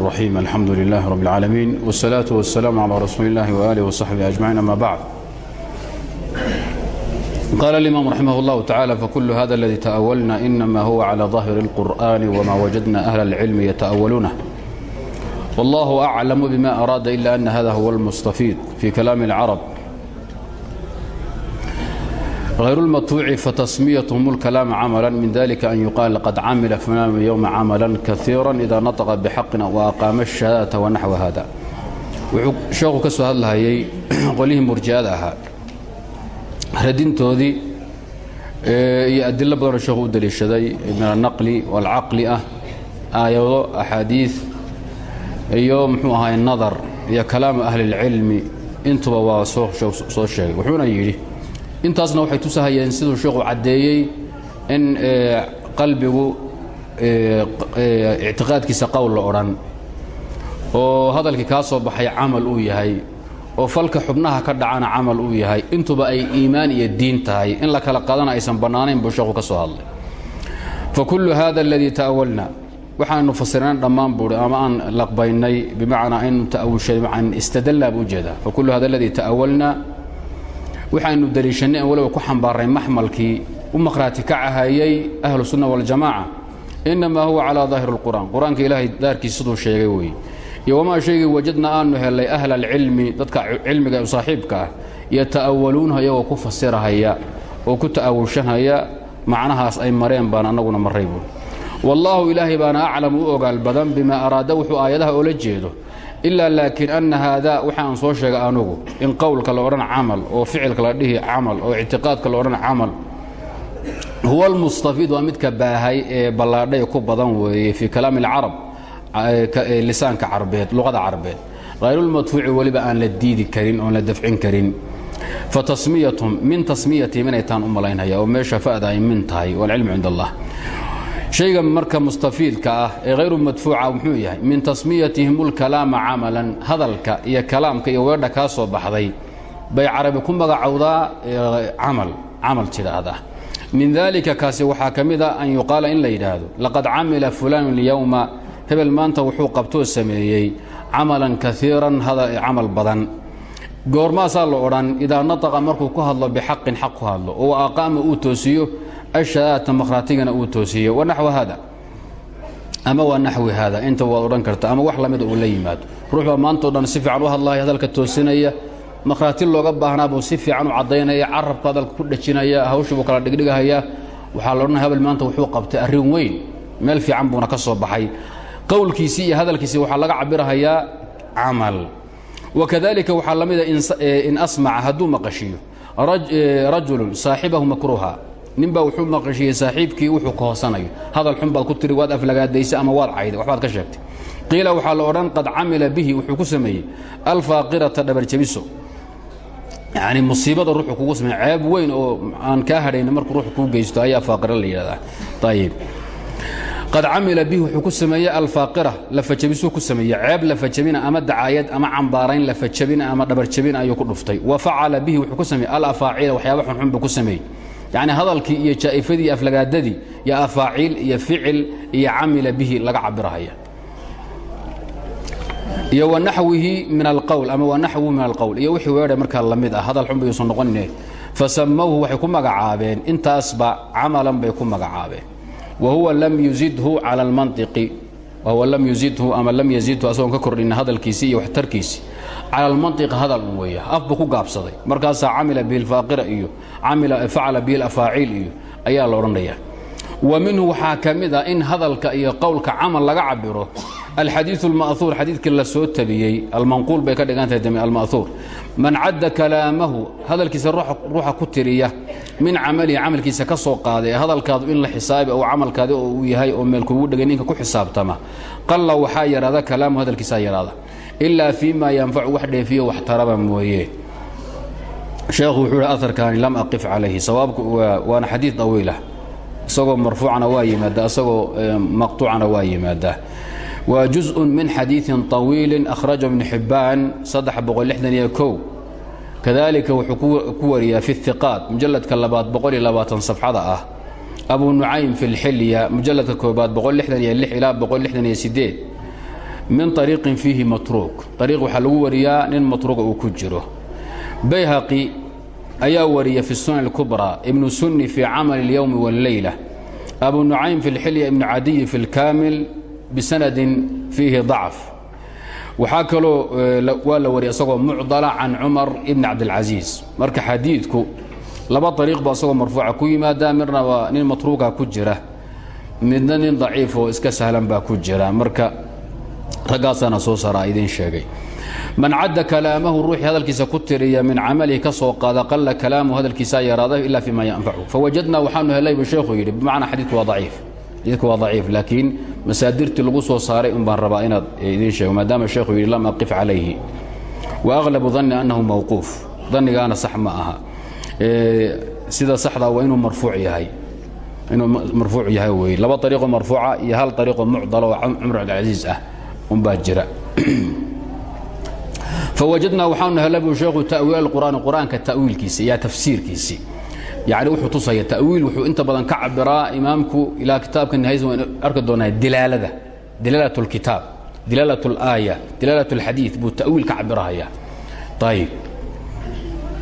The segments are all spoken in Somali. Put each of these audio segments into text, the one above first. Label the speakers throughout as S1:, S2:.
S1: الرحيم الحمد لله رب العالمين والصلاة والسلام على رسول الله وآله وصحبه أجمعين أما بعد قال الإمام رحمه الله تعالى فكل هذا الذي تأولنا إنما هو على ظاهر القرآن وما وجدنا أهل العلم يتأولونه والله أعلم بما أراد إلا أن هذا هو المستفيد في كلام العرب غير المطوع فتسميتهم الكلام عملا من ذلك أن يقال لقد عمل فلان اليوم عملا كثيرا إذا نطق بحق وأقام الشهادة ونحو هذا sheekhu ka soo hadlahayay qolihii murji'ada ahaa radintoodii iyo adilo badanoo sheekhu u daliishaday min alnaqli waalcaqli ah aayado axaadiid iyo muxuu ahaay nadar iyo kalaamu ahli اlcilmi intuba waa soo sheegay wuxuuna yidhi intaasna waxay tusahayeen siduu sheekhu caddeeyey in qalbigu ictiqaadkiisa qowl la odhan oo hadalkii kaa soo baxay camal uu yahay oo falka xubnaha ka dhacana camal uu yahay intuba ay iimaan iyo diin tahay. In la kala qaadana aysan bannaanayn buu sheekhu ka soo hadlay. Fa kullu hada aladii ta'awalna waxaanu fasirnay dhammaan buui ama aan laqbaynay bimacnaa in ta'awushay an istadallaa buu u jeedaa fa kullu hada aladii ta'awalna waxaanu daliishannay an waliba ku xambaarnay maxmalkii u maqhraati ka cahayay ahlu sunna waljamaaca innamaa huwa calaa daahiri اlqur'an qur'aanka ilaahay daarkiis siduu sheegay weeye iyo wamaa shaygii wajadna aanu helay ahla alcilmi dadka cilmiga u saaxiibka ah yata'awaluunha iyagoo ku fasirahaya oo ku ta'awushanhaya macnahaas ay mareen baan annaguna marray buui wallaahu ilaahay baana aclam ogaal badan bimaa araada wuxuu aayadaha oola jeedo ilaa laakiin anna haadaa waxaan soo sheegay anugu in qowlka la odhan camal oo ficilka la dhihi camal oo ictiqaadka la odhan camal. Huwa almustafiid waa midka baahay ee ballaadhay ku badan weeye fii kalaami alcarab lisaanka carbeed luqada carbeed. Hayrulmadfuuci weliba aan la diidi karin oon la dafcin karin. Fa tasmiyatuhum min tasmiyatihim inay taan u malaynhaya oo meesha fa'da min tahay waalcilmu cind allah shayga marka mustafiidka ah ee hayru madfuuca muxuu yahay min tasmiyatihim ulkalaama camalan hadalka iyo kalaamka iyo weedha kaa soo baxday bay carabi ku magacowdaa camal camal tidhaahdaa min daalika kaasi waxaa ka an yuqaala in la yidhaahdo laqad camila fulaanu lyowma hebel maanta wuxuu qabtoo sameeyey camalan kaiiran camal badan. Goormaasaa la odhan idaa nataqa markuu ku hadlo bixaqin xaq ku hadlo oo aqaama uu toosiyo ashadaata makhraatigana uu toosiyo. Wanaxwa haada? Ama waa naxwi haada? Inta waad odhan karta. Ama wax lamida uu la yimaado? Ruux baa maantao dhan si fiican u hadlaya hadalka toosinaya. Makhraati looga baahnaa buu si fiican u caddaynaya carabku hadalka ku dhejinaya hawshii buu kala dhigdhigahayaa waxaa la odhanaya habel maanta wuxuu qabtay arrin weyn. Meel fiican buuna ka soo baxay. Qowlkiisii iyo hadalkiisii waxaa laga cabirahayaa camal. Wakadalika waxaa la mida in asmaca hadduu maqashiyo. Rajulun saaxibahu makruuha ninbaa wuxuu maqashiyey saaxiibkii wuxuu ka hoosanayo hadal xun baad ku tiri waad aflagaadaysay ama waad cayday waxbaad ka sheegtay. Qiila waxaa la odhan qad camila bihi wuxuu ku sameeyey. Alfaaqirata dhabarjabiso yacni musiibada ruuxu kugu sameeye ceeb weyn oo aan kaa hadhayni markuu ruuxu kuu geysto ayaa faaqira la yidhahdaa ayib qad camila bihi wuxuu ku sameeyey alfaaqira lafajabisuu ku sameeyey. Ceeb lafajabina ama dacaayad ama cambaarayn lafajabina ama dhabarjabina ayuu ku dhuftay. Wa facala bihi wuxuu ku sameeyey. Alafaaciila waxyaaba xunxun buu ku sameeyey yacni hadalkii iyo jaa'ifadii aflagaadadii iyo afaaciil iyo ficil iyo camila bihi laga cabirahaya iyo wanaxwihi min alqowl ama wanaxwihi min alqowl iyo wixii weedha markaa la ah hadal xun bayuusan noqonine fasamowhu waxay ku magacaabeen intaasba camalan bay ku magacaabeen. Wahuwa lam yuzidhu cala almantiqi. Wahuwa lam yuzidhu ama lam yazidhu asagoon ka kordhin hadalkiisii iyo waxtarkiisii cala almantiqi hadal weeya af buu ku gaabsaday markaasaa camila bihi alfaaqira iyo facala bihi alafaaciil iyo ayaa la odhanaya wa minhu waxaa ka mid a in hadalka iyo qowlka camal laga cabiro alxadiiu alma'huur xadiidkii la soo tabiyey almanquul bay ka dhigan tahay dami alma'huur man cadda kalaamahu hadalkiisa ruuxa ku tiriya min camalihi camalkiisa ka soo qaaday hadalkaadu in la xisaabi oo camalkaadi oo uu yahay oo meel kugu dhegay ninka ku xisaabtama qalla ilaa fii ma yanfacu wax dheefiyo wax taraba mooye sheekhu wuxuu hi aarkaani lam aqif calayhi sawaabku waana xadiid dawiilah isagoo marfuucana waa yimaadaa isagoo maqtuucana waa yimaadaa waa juزء min xadiiثi طawiili akhraja ibn xibbaan kadalika wuxuu ku wariyaa fi الثiqaat mujaladka labaad safxada ah abu nucaym fi اlxilya mujaladka koobaad ilaa min ariiqin fiihi matruuk ariiq waxaa lagu wariyaa nin matruuqa uu ku jiro bayhaqi ayaa wariya fi sunan اlkubraa ibnu sunni fii camali اlyowmi wاlleyla abu nucaym fi اlxilya ibnu cadiyi fi اlkaamil bisanadin fiihi dacf waxaa kaloo waa la wariya isagoo mucdala can cumar ibni cabdilcasiis marka xadiidku laba ariiq ba isagoo marfuuca ku yimaada midna waa nin matruuka ku jira midna nin daciif oo iska sahlan baa ku jira marka raggaasaana soo saraa idiin sheegay. Man cadda kalaamahu ruuxii hadalkiisa ku tiriya min camalihi ka soo qaada qalla kalaamuhu hadalkiisaa yaraada ilaa fii ma yanfacu. Fawajadnaa waxaanu helay buu sheekhu yidhi bimacnaa xadiidku waa daciif. Xadiidku waa daciif laakiin masaadirtii lagu soo saaray un baan rabaa inaad idiin sheego maadaama sheekhu yidhi lam aqif calayhi. Wa aglabu danni annahu mawquuf. Dannigaana sax ma aha. Sida saxdaa waa inuu marfuuc yahay. Inuu marfuuc yahay wey laba ariiqoo marfuuca iyo hal ariiqoo mucdala oo cumar cabdilcasiis ah unbaa jira fawajadnaa waxaanu hela buu sheekhu ta'wiil qur'aani qur'aanka ta'wiilkiisi iyo tafsiirkiisi yacni wuxuu tusaya ta'wiil wuxuu inta badan ka cabiraa imaamku ilaa kitaabka nihaysa waan arki doonaa dilaalada dilaalat اlkitaab dilaalat اlaaya dilaalat اlxadiid buu ta'wiil ka cabirahaya ayib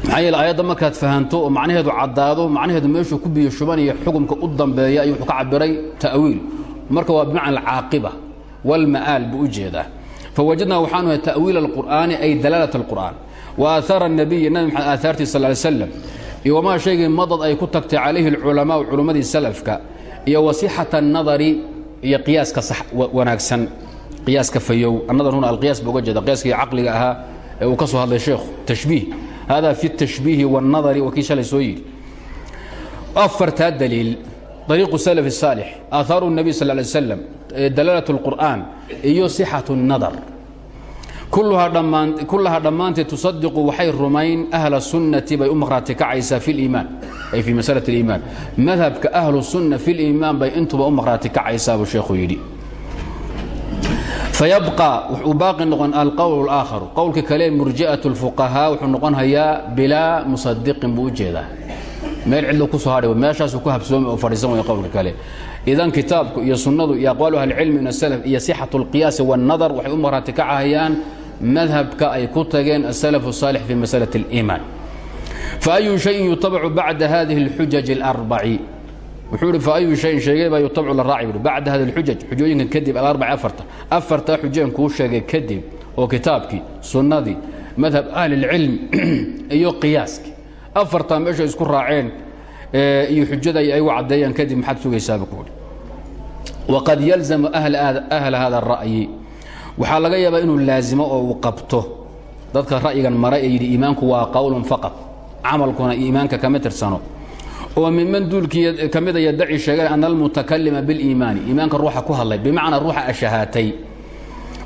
S1: maxaa yeele aayadda markaad fahanto oo macnaheedu caddaado macnaheedu meeshuu ku biyo shubanaya xukumka u dambeeya ayuu wuxuu ka cabiray ta'wiil marka waa bimacna alcaaqiba walma'aal buu u jeedaa fawajadnaa waxaanu hay ta'wiil alqur'aani ay dalaalat alqur'aan wa aahaara الnabiyi nabi maxamed aahaartii sal ly slam iyo wamaa shaygii madad ay ku tagtay calayhi alculamaau culummadii salafka iyo wasixata annadari iyo qiyaaska wanaagsan qiyaaska fayow annadar huna alqiyaas buu uga jeeda qiyaaskii caqliga ahaa ee uu ka soo hadlay sheekhu tashbiih hada fi الtashbiihi wالnadari waa kii shalay soo yidhi afartaa daliil طariiqu salaf الsaalix aahaaru الnabiy sal lay slam dalaalat اlqur'an iyo sixaة الnadar kullahaa dhammaanteed tusadiqu waxay rumayn ahla sunnati bay u maqhraati kacaysaa fi اliimaan ay fii masalaة اliimaan madhabka ahlu sunna fi اliimaan bay intuba u maqhraati kacaysaa buu sheekhu yidhi fayabqa wuxuu baaqi noqon alqowl اlaakharu qowlka kale murji'aة اlfuqahaa wuxuu noqon hayaa bilaa musadiqin buu u jeedaa meel cidla ku soo hadhay meeshaasu ku habsoomi oo fadhiisan way qowlka kale. Idan kitaabku iyo sunnadu iyo aqwaalu ahlicilmi min asalaf iyo sixatu alqiyaasi waannadar waxay u maraatikacahayaan madhabka ay ku tageen asalafu saalix fii masalati aliimaan. Fa ayu shayin yutabacu bacda hadihi alxujaj alarbaci wuxuu ihi fa ayu shayin sheegay baa yutabacu la raaci buhi bacda hadi alxujaj xujooyinkan kadib alarbaci afarta afartaa xujeen kuu sheegay kadib oo kitaabkii sunnadii madhab ahli اlcilmi iyo qiyaaskii afartaa meesha isku raaceen iyo xujada ay u caddeeyaan kadib maxaad sugaysaaba kuuhi waqad yalzamu ahla hada الra'yi waxaa laga yaabaa inuu laazimo oo uu qabto. Dadka ra'yigan maray ee iimaanku waa qowlun faqad camalkuna iimaanka kama tirsano. Oo miman duulkii ka mida yadaci sheegay ana almutakalima biliimaani. Iimaanka ruuxa ku hadlay bimacnaa ruuxa ashahaatay.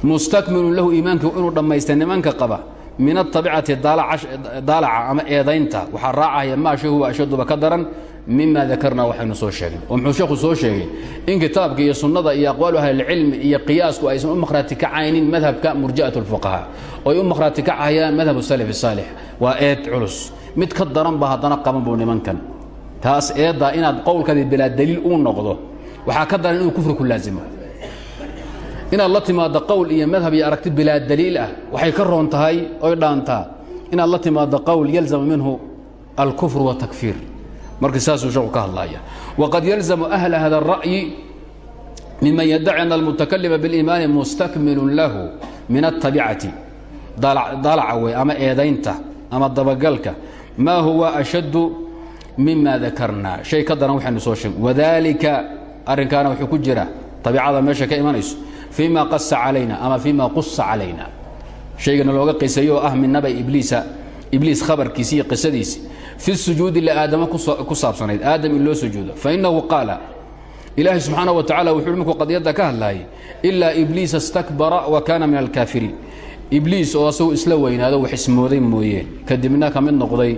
S1: Mustakmilun lahu iimaanki inuu dhammaystay nimanka qaba min atabicati daalaca ama eedaynta. Waxaa raacaya maa shay huwa ashaduba ka daran mima dakarnaa waxaynu soo sheegnay oo muxuu sheekhu soo sheegay in kitaabka iyo sunnada iyo aqwaalu ahlilcilmi iyo qiyaasku aysan u makhraati kacaynin madhabka murja'at اlfuqahaa oo ay u makhraati kacayaan salaf saalix. Waa eed culus. Mid ka daran ba haddana qaban buu nimankan. Taas eeddaa inaad qowlkadii bilaa daliil uu noqdo. Waxaa ka daran inuu kufri ku laasimo inaad la timaaddo qowl iyo madhab iyo aragti bilaa daliil ah waxay ka roon tahay oy dhaantaa inaad la timaaddo qowl yalzama minhu alkufr watakfiir marka saasuu sheeku ka hadlaya waqad yalzamu ahla hada الra'yi miman yadaci ana almutakalima biاliimaani mustakmilun lahu min aلtabicati dalaca wey ama eedaynta ama dabagalka ma huwa ashaddu mima dakarna shay ka daran waxaynu soo sheeg wadalika arrinkaana wuxuu ku jira tabicada meesha ka imanayso fii ma qasa calayna ama fii ma qusa calayna shaygana looga qisayo oo ah min naba ibliisa ibliis khabarkiisi iyo qisadiisi fi sujuudi liaadama ku saabsanayd aadam in loo sujuudo fainahu qaala ilaahay subxaana wa tacala wuxuu markuu qadiyadda ka hadlayay ilaa ibliisa istakbara wa kaana min alkaafiriin ibliis oo asagu isla weynaado wax ismooday mooye kadibna ka mid noqday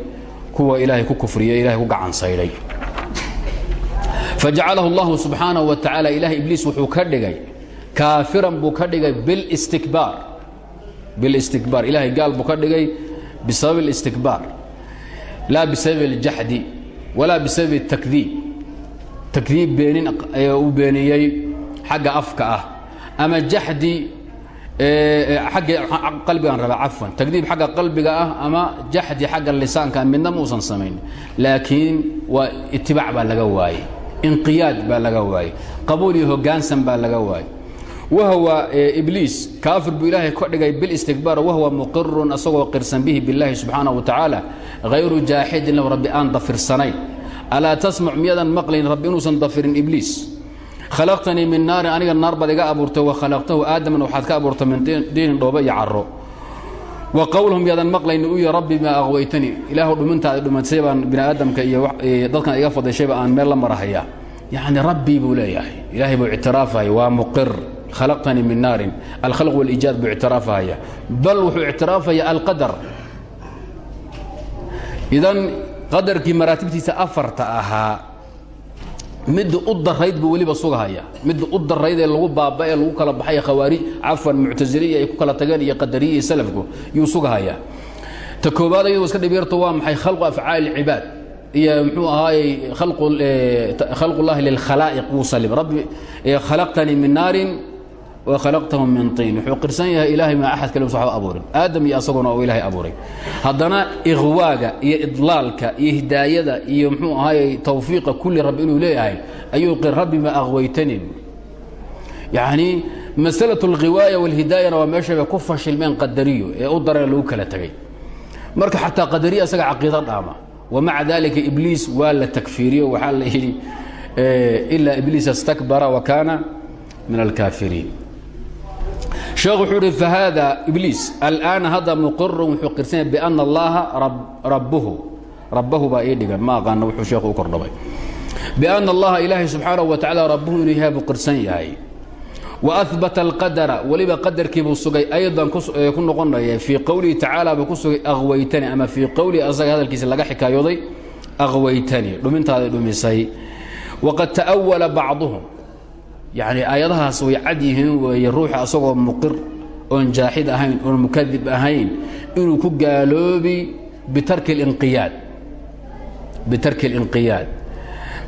S1: kuwa ilaahay kaafiran buu ka dhigay biاlstikbaar biاlistikbaar ilahay gaal buu ka dhigay bisabab اlistikbaar laa bisabab اljaxdi walaa bisabab الtakdiib takdiib beenin uu beeniyey xagga afka ah ama jaxdi agga qalbigaan rabaa cafwan takdiib xagga qalbiga ah ama jaxdi xagga lisaanka midna muusan samayn laakiin waa itibaac baa laga waayey inqiyaad baa laga waayey qabuul iyo hogaansan baa laga waayey wahwa ibliis kaafir buu ilaahay ka dhigay bilistikbaar wahwa muqirun asagoo qirsan bihi biاllahi subxaanaه wa tacaala hayru jaaxidin lahu rabbi aan dafirsanayn alaa tasmac miyadan maqlayn rabbi inuusan dafirin ibliis khalaqtanii min naarin aniga naar baad iga abuurtay wa khalaqtahu aadaman waxaad ka abuurtay min diinin dhooba iyo caro wa qowlahum yaadan maqlayni u ya rabbi maa aqwaytanii ilaahu dhumintaada dhumansay baan bini aadamka iyo dadkan iga fadashayba aan meel la marahaya yacni rabbii buu leeyahay ilaahay buu ictiraafahaya waa muqir khalaqtanii min naarin. Alkhalq waliijaad buu ictiraafahaya bal wuxuu ictiraafaya alqadar. Idan qadarkii maraatibtiisa afarta ahaa midda u darayd buu sugahaya midda u ee lagu baaba lagu kala baxay khawaarij cafwan muctasiliya ay ku kala tageen iyo qadariya iyo salafku yuu ta koobaad iyadoo iska dhibyarto waa maxay khalqu afcaali cibaad? Iyo muxuu ahaayey khalqullahi lilkhalaa'iq wuu salim. Rabbi khalaqtanii min naarin wa khalaqtahum min tiin. Wuxuu qirsan yahay ilaahay maa axad kale usa waxba abuurin. Aadam iyo asaguna oo ilaahay abuuray. Haddana ikhwaaga iyo idlaalka iyo hidaayada iyo muxuu ahaayey tawfiiqa kulli rabbi inuu leeyahay ayuu rabbi maa akhwaytani yacni masalatu alghiwaaya walhidaayana waa meeshabay ku fashilmeen qadariyo ee u dareen lagu kala tegey marka xataa qadariya isaga caqiido dhaama. Wamaca dalika ibliis waa la takfiiriyo waxaa la yidhi ilaa ibliis istakbara wa kaana min alkaafiriin sheekh wuxuu ihi fahaada ibliis al'aana hadda muqirun wuxuu qirsanya biana allaha rabbuhu. Rabbahu baa ii dhigan ma aqaana wuxuu sheekhu u kordhabay biana allaha ilaahay subxaanahu wa tacala rabbuhu inuu yahay buu qirsan yahay. Wa ahbata alqadara weliba qadarkiibuu sugay aydan ku noqonaya fii qowlihi tacaala buu ku sugay akhwaytani ama fii qowlihi asaga hadalkiisa laga xikaayooday akhwaytani dhumintaaday dhumisay. Waqad ta'awala bacduhum yacni aayadahaas way cad yihiin weeye ruuxa asagoo muqir oon jaaxid ahayn oon mukadib ahayn inuu ku gaaloobi bitarki اlinqiyaad bitarki اlinqiyaad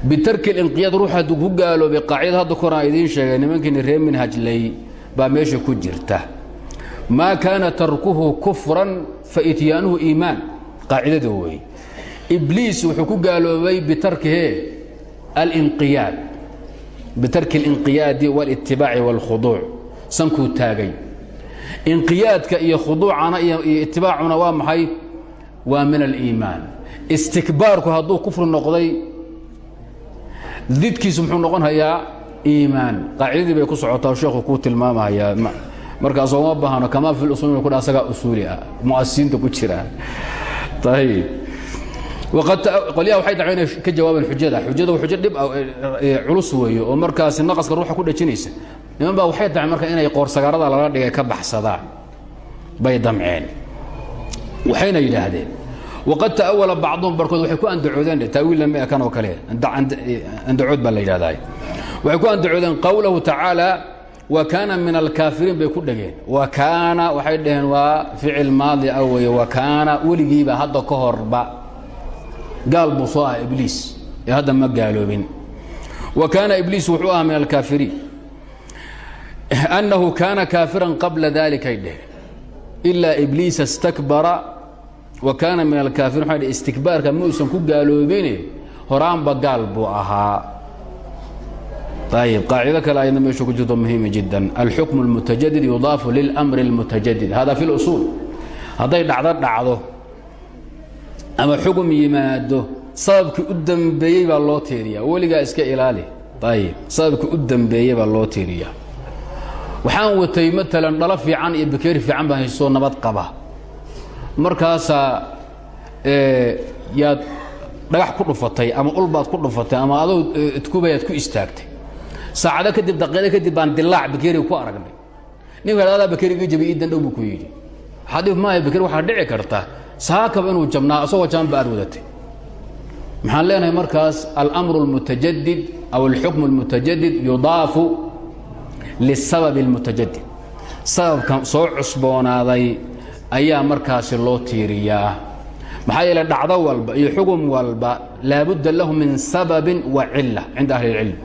S1: bitarki اlinqiyaad ruux hadduu ku gaaloobay qaacida hadda koraan idiin sheegay nimankiini reer minhajlay baa meesha ku jirta maa kaana tarkuhu kufran faitiyaanuhu iimaan qaacidada weeye ibliis wuxuu ku gaaloobay bitarkihe alinqiyaad bitarki اlinqiyaadi wاlitibaaci wاlkhuduuc sankuu taagay inqiyaadka iyo khuduucana iyo itibaacuna waa maxay waa min aliimaan istikbaarku hadduu kufri noqday didkiisu muxuu noqon hayaa iimaan qaacidadii bay ku socotaa sheekhu kuu tilmaamahayaa markaas ooma baahno kamaa fi usul ku asagaa usuuli ah muasisiinta ku jira ayib qolyaha waxay dacwa inay ka jawaabeen xujada xujada xujo dhib culus weeye oo markaasi naqaska ruuxa ku dhajinaysa niman baa waxay daceen marka inay qoorsagaarada lala dhigay ka baxsadaan bay damceen waxayna yidhaahdeen waqad ta'awala bacduhum barkood waxay ku andacoodeen taawiilna ma ekan oo kale andacood baa la yidhahdaa waxay ku andacoodeen qowlahu tacaala wa kaana min alkaafiriin bay ku dhegeen wa kaana waxay dhaheen waa ficil maadi ah weeye wa kaana weligiiba hadda ka horba gaal buu soo ah ibliis ee hadda ma gaaloobin wa kaana ibliis wuxuu ahaa min alkaafiriin annahu kaana kaafiran qabla dalikay dheh ilaa ibliisa istakbara wa kaana min alkaafiriin waxay dheh istikbaarka ma uusan ku gaaloobine horaanba gaal buu ahaa ayib qaacido kale ayadna meeshu ku jirto muhiima jiddan alxukmu اlmutajadid yudaafu lilamri اlmutajadid hada fi اlusuul hadday dhacdo dhacdo ama xugum yimaado sababkii u dambeeyey baa loo tiiriyaa weligaa iska ilaali. Ayib sababkii u dambeeyey baa loo tiiriyaa waxaan watay maalan dhalo fiican iyo bakeeri fiican baan haystoo nabad qaba. Markaasaa yaad dhagax ku dhufatay ama ulbaad ku dhufatay ama adoo idkubayaad ku istaagtay. Saacado kadib daqiiqo kadib baan dilaac bakeeriga ku aragnay. Ninka adaa bakeeriga jabiy ii dandhow buu ku yidhi. Waxaa dhib maaya bakeeri waxaa dhici karta saakaba inuu jabnaa isagoo jaban ba aad wadatay maxaan leenahay markaas almru اlmutajadid aw alxukmu اlmutajadid yudaafu lisababi اlmutajadid sababka soo cusboonaaday ayaa markaasi loo tiiriyaa maxaa yeele dhacdo walba iyo xugum walba laabudda lahu min sababin wa cila cinda ahli اlcilm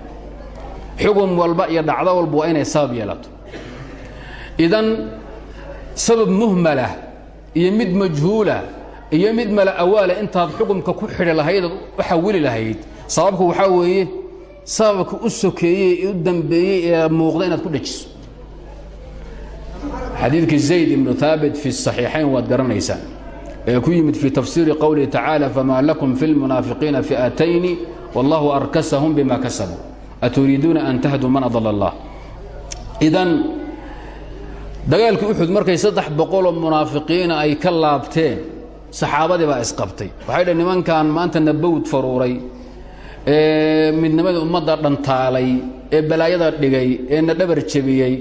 S1: xugum walba iyo dhacdo walba waa inay sabab yeelato idan sabab muhmala iyo mid majhuula iyo mid mala'awaala intaad xukumka ku xidhi lahaydaad u xawili lahayd. Sababku waxaa weeye sababka u sokeeyey u dambeeyey ee muuqda inaad ku dhejiso xadiidkii zayd ibnu haabit fi saxiixayn waad garanaysaa. Ee ku yimid fii tafsiiri qowlihi tacaala famaa lakum fi lmunaafiqiina fi'atayni wallahu arkasahum bima kasabuu aturiiduuna an tahduu man adala allah. Idan dagaalkii uxud markay saddex boqoloo munaafiqiina ay ka laabteen saxaabadii baa isqabtay. Waxay dhah nimankan maanta nabowd faruuray ee midnimadii ummadda dhantaalay ee balaayada dhigay ee na dhabar jebiyey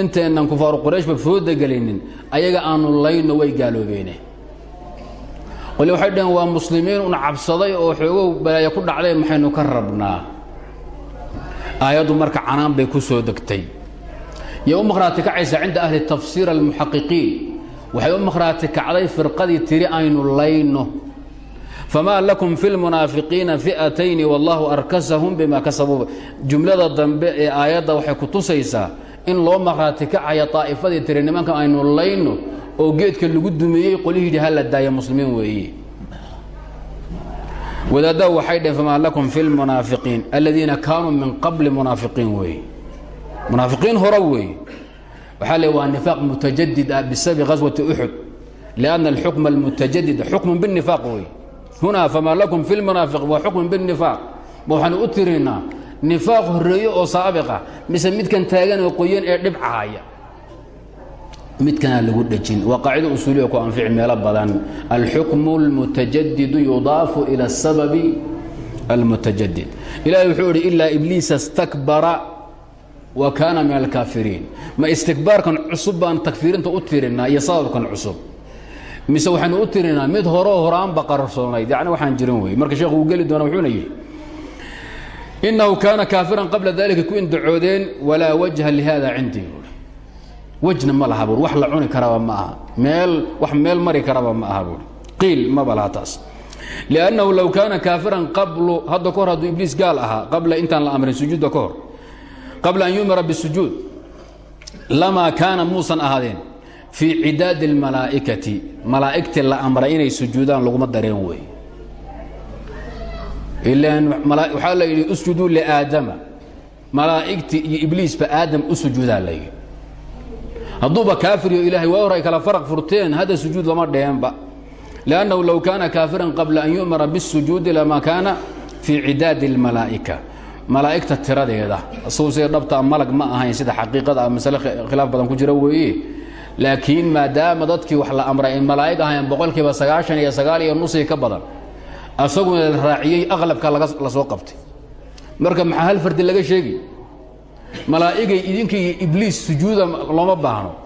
S1: inteennan kufaaru qurayshba fooda gelinin ayaga aanu layno way gaaloobeene qole waxay dhaheen waa muslimiin un cabsaday oo xoogow balaayo ku dhacday maxaynu ka rabnaa? Aayaddu marka canaan bay ku soo degtay yay u makhraati kacaysaa cinda ahli tafsiir almuxaqiqiin. Waxay u makhraati kacday firqadii tiri aynu layno. Famaa lakum fi lmunaafiqiina fi'atayni wallahu arkasahum bima kasabuu jumlada dambe ee aayadda waxay ku tusaysaa in loo makhraati kacaya daa'ifadii tiri nimankan aynu layno oo geedka lagu dumiyey qolihii yidhi hala daaya muslimiin weeye wadaaddaa waxay dhaheen famaa lakum fi lmunaafiqiin aladiina kaanuu min qabli munaafiqiin hore weeye waxaa le waa nifaaq mutajadid ah bisababi ghaswati uxud lianna alxukma almutajadid xukmun binifaaq weeye hunaa famaa lakum fi lmunaafiq waa xukmun binifaaq ma waxaanu u tirinnaa nifaaq horreeye oo saabiqa mise midkan taagan oo qoyan ee dhibcahaya midkanaa lagu dhejin. Waa qaacido usuuliya ku anfici meelo badan. Alxukmu اlmutajadidu yudaafu ila asababi almutajadid. Ilahi wuxuu idhi ilaa ibliisa stakbara wa kaana min alkaafiriin ma istikbaarkan cusub baan takfiirinta u sababkan cusub. Mise waxaynu u tirinaa mid horeo horaanba qarsoonayd yani waxaan jirin wey marka sheekhu uu geli doona wuxuuna yidhi inahu kaana kaafiran qabla dalika ku indacoodeen walaa wajha lihada cindii wejna ma laha wax la cuni karaba ma aha. Meel wax meel mari karaba ma aha buuri qiil maba laha taas. Liannahu low kaana kaafiran qablu hadda ka hor hadduu gaal ahaa qabla intaan la amrin sujuudda ka qabla an yumira bisujuud lamaa kaana muusan ahaadeen fii cidaadi اlmalaa'ikati malaa'igtii la amray inay sujuudaan laguma dareen wey. Waxaa la yidhi usjuduu liaadama malaa'igtii iyo ibliisba aadam u sujuudaa la yidhi. Hadduuba kaafiriyo ilaahay waa kala faraq furteen hadda sujuud lama dheenba. Liannahu low kaana kaafiran qabla an yu'mara bisujuudi lama kaana fii cidaadi اlmalaa'ika malaa'igta tiradeeda. Isagu sida dhabtaa malag ma ahayn sida xaqiiqada masale khilaaf badan ku jira weeye laakiin maadaama dadkii wax la amray ay malaa'ig ahayn boqolkiiba sagaashan iyo sagaal iyo nusii ka badan asaguna la raaciyey aqlabka la soo qabtay. Marka maxaa hal fardi laga sheegi malaa'igay idinkii ibliis sujuuda looma baahno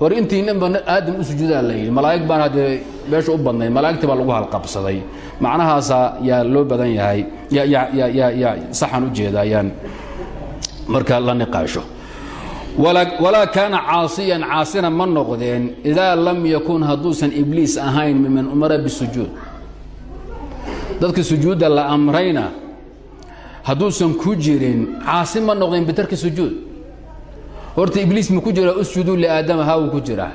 S1: war intiinanba aadam u sujuudaa la yidhi malaa'ig baan haddee meesha u badnayd malaa'igtii baa lagu halqabsaday. Macnahaasaa yaa loo badan yahay yaa saxan u jeeda marka la niqaasho. Walaa kaana caasiyan caasina ma noqdeen idaa lam yakun hadduusan ibliis ahayn miman umara bisujuud. Dadka sujuudda la amrayna hadduusan ku jirin caasi noqdeen bitarki sujuud horta ibliis ma ku jiraa usjuduu liaadama haa wuu ku jiraa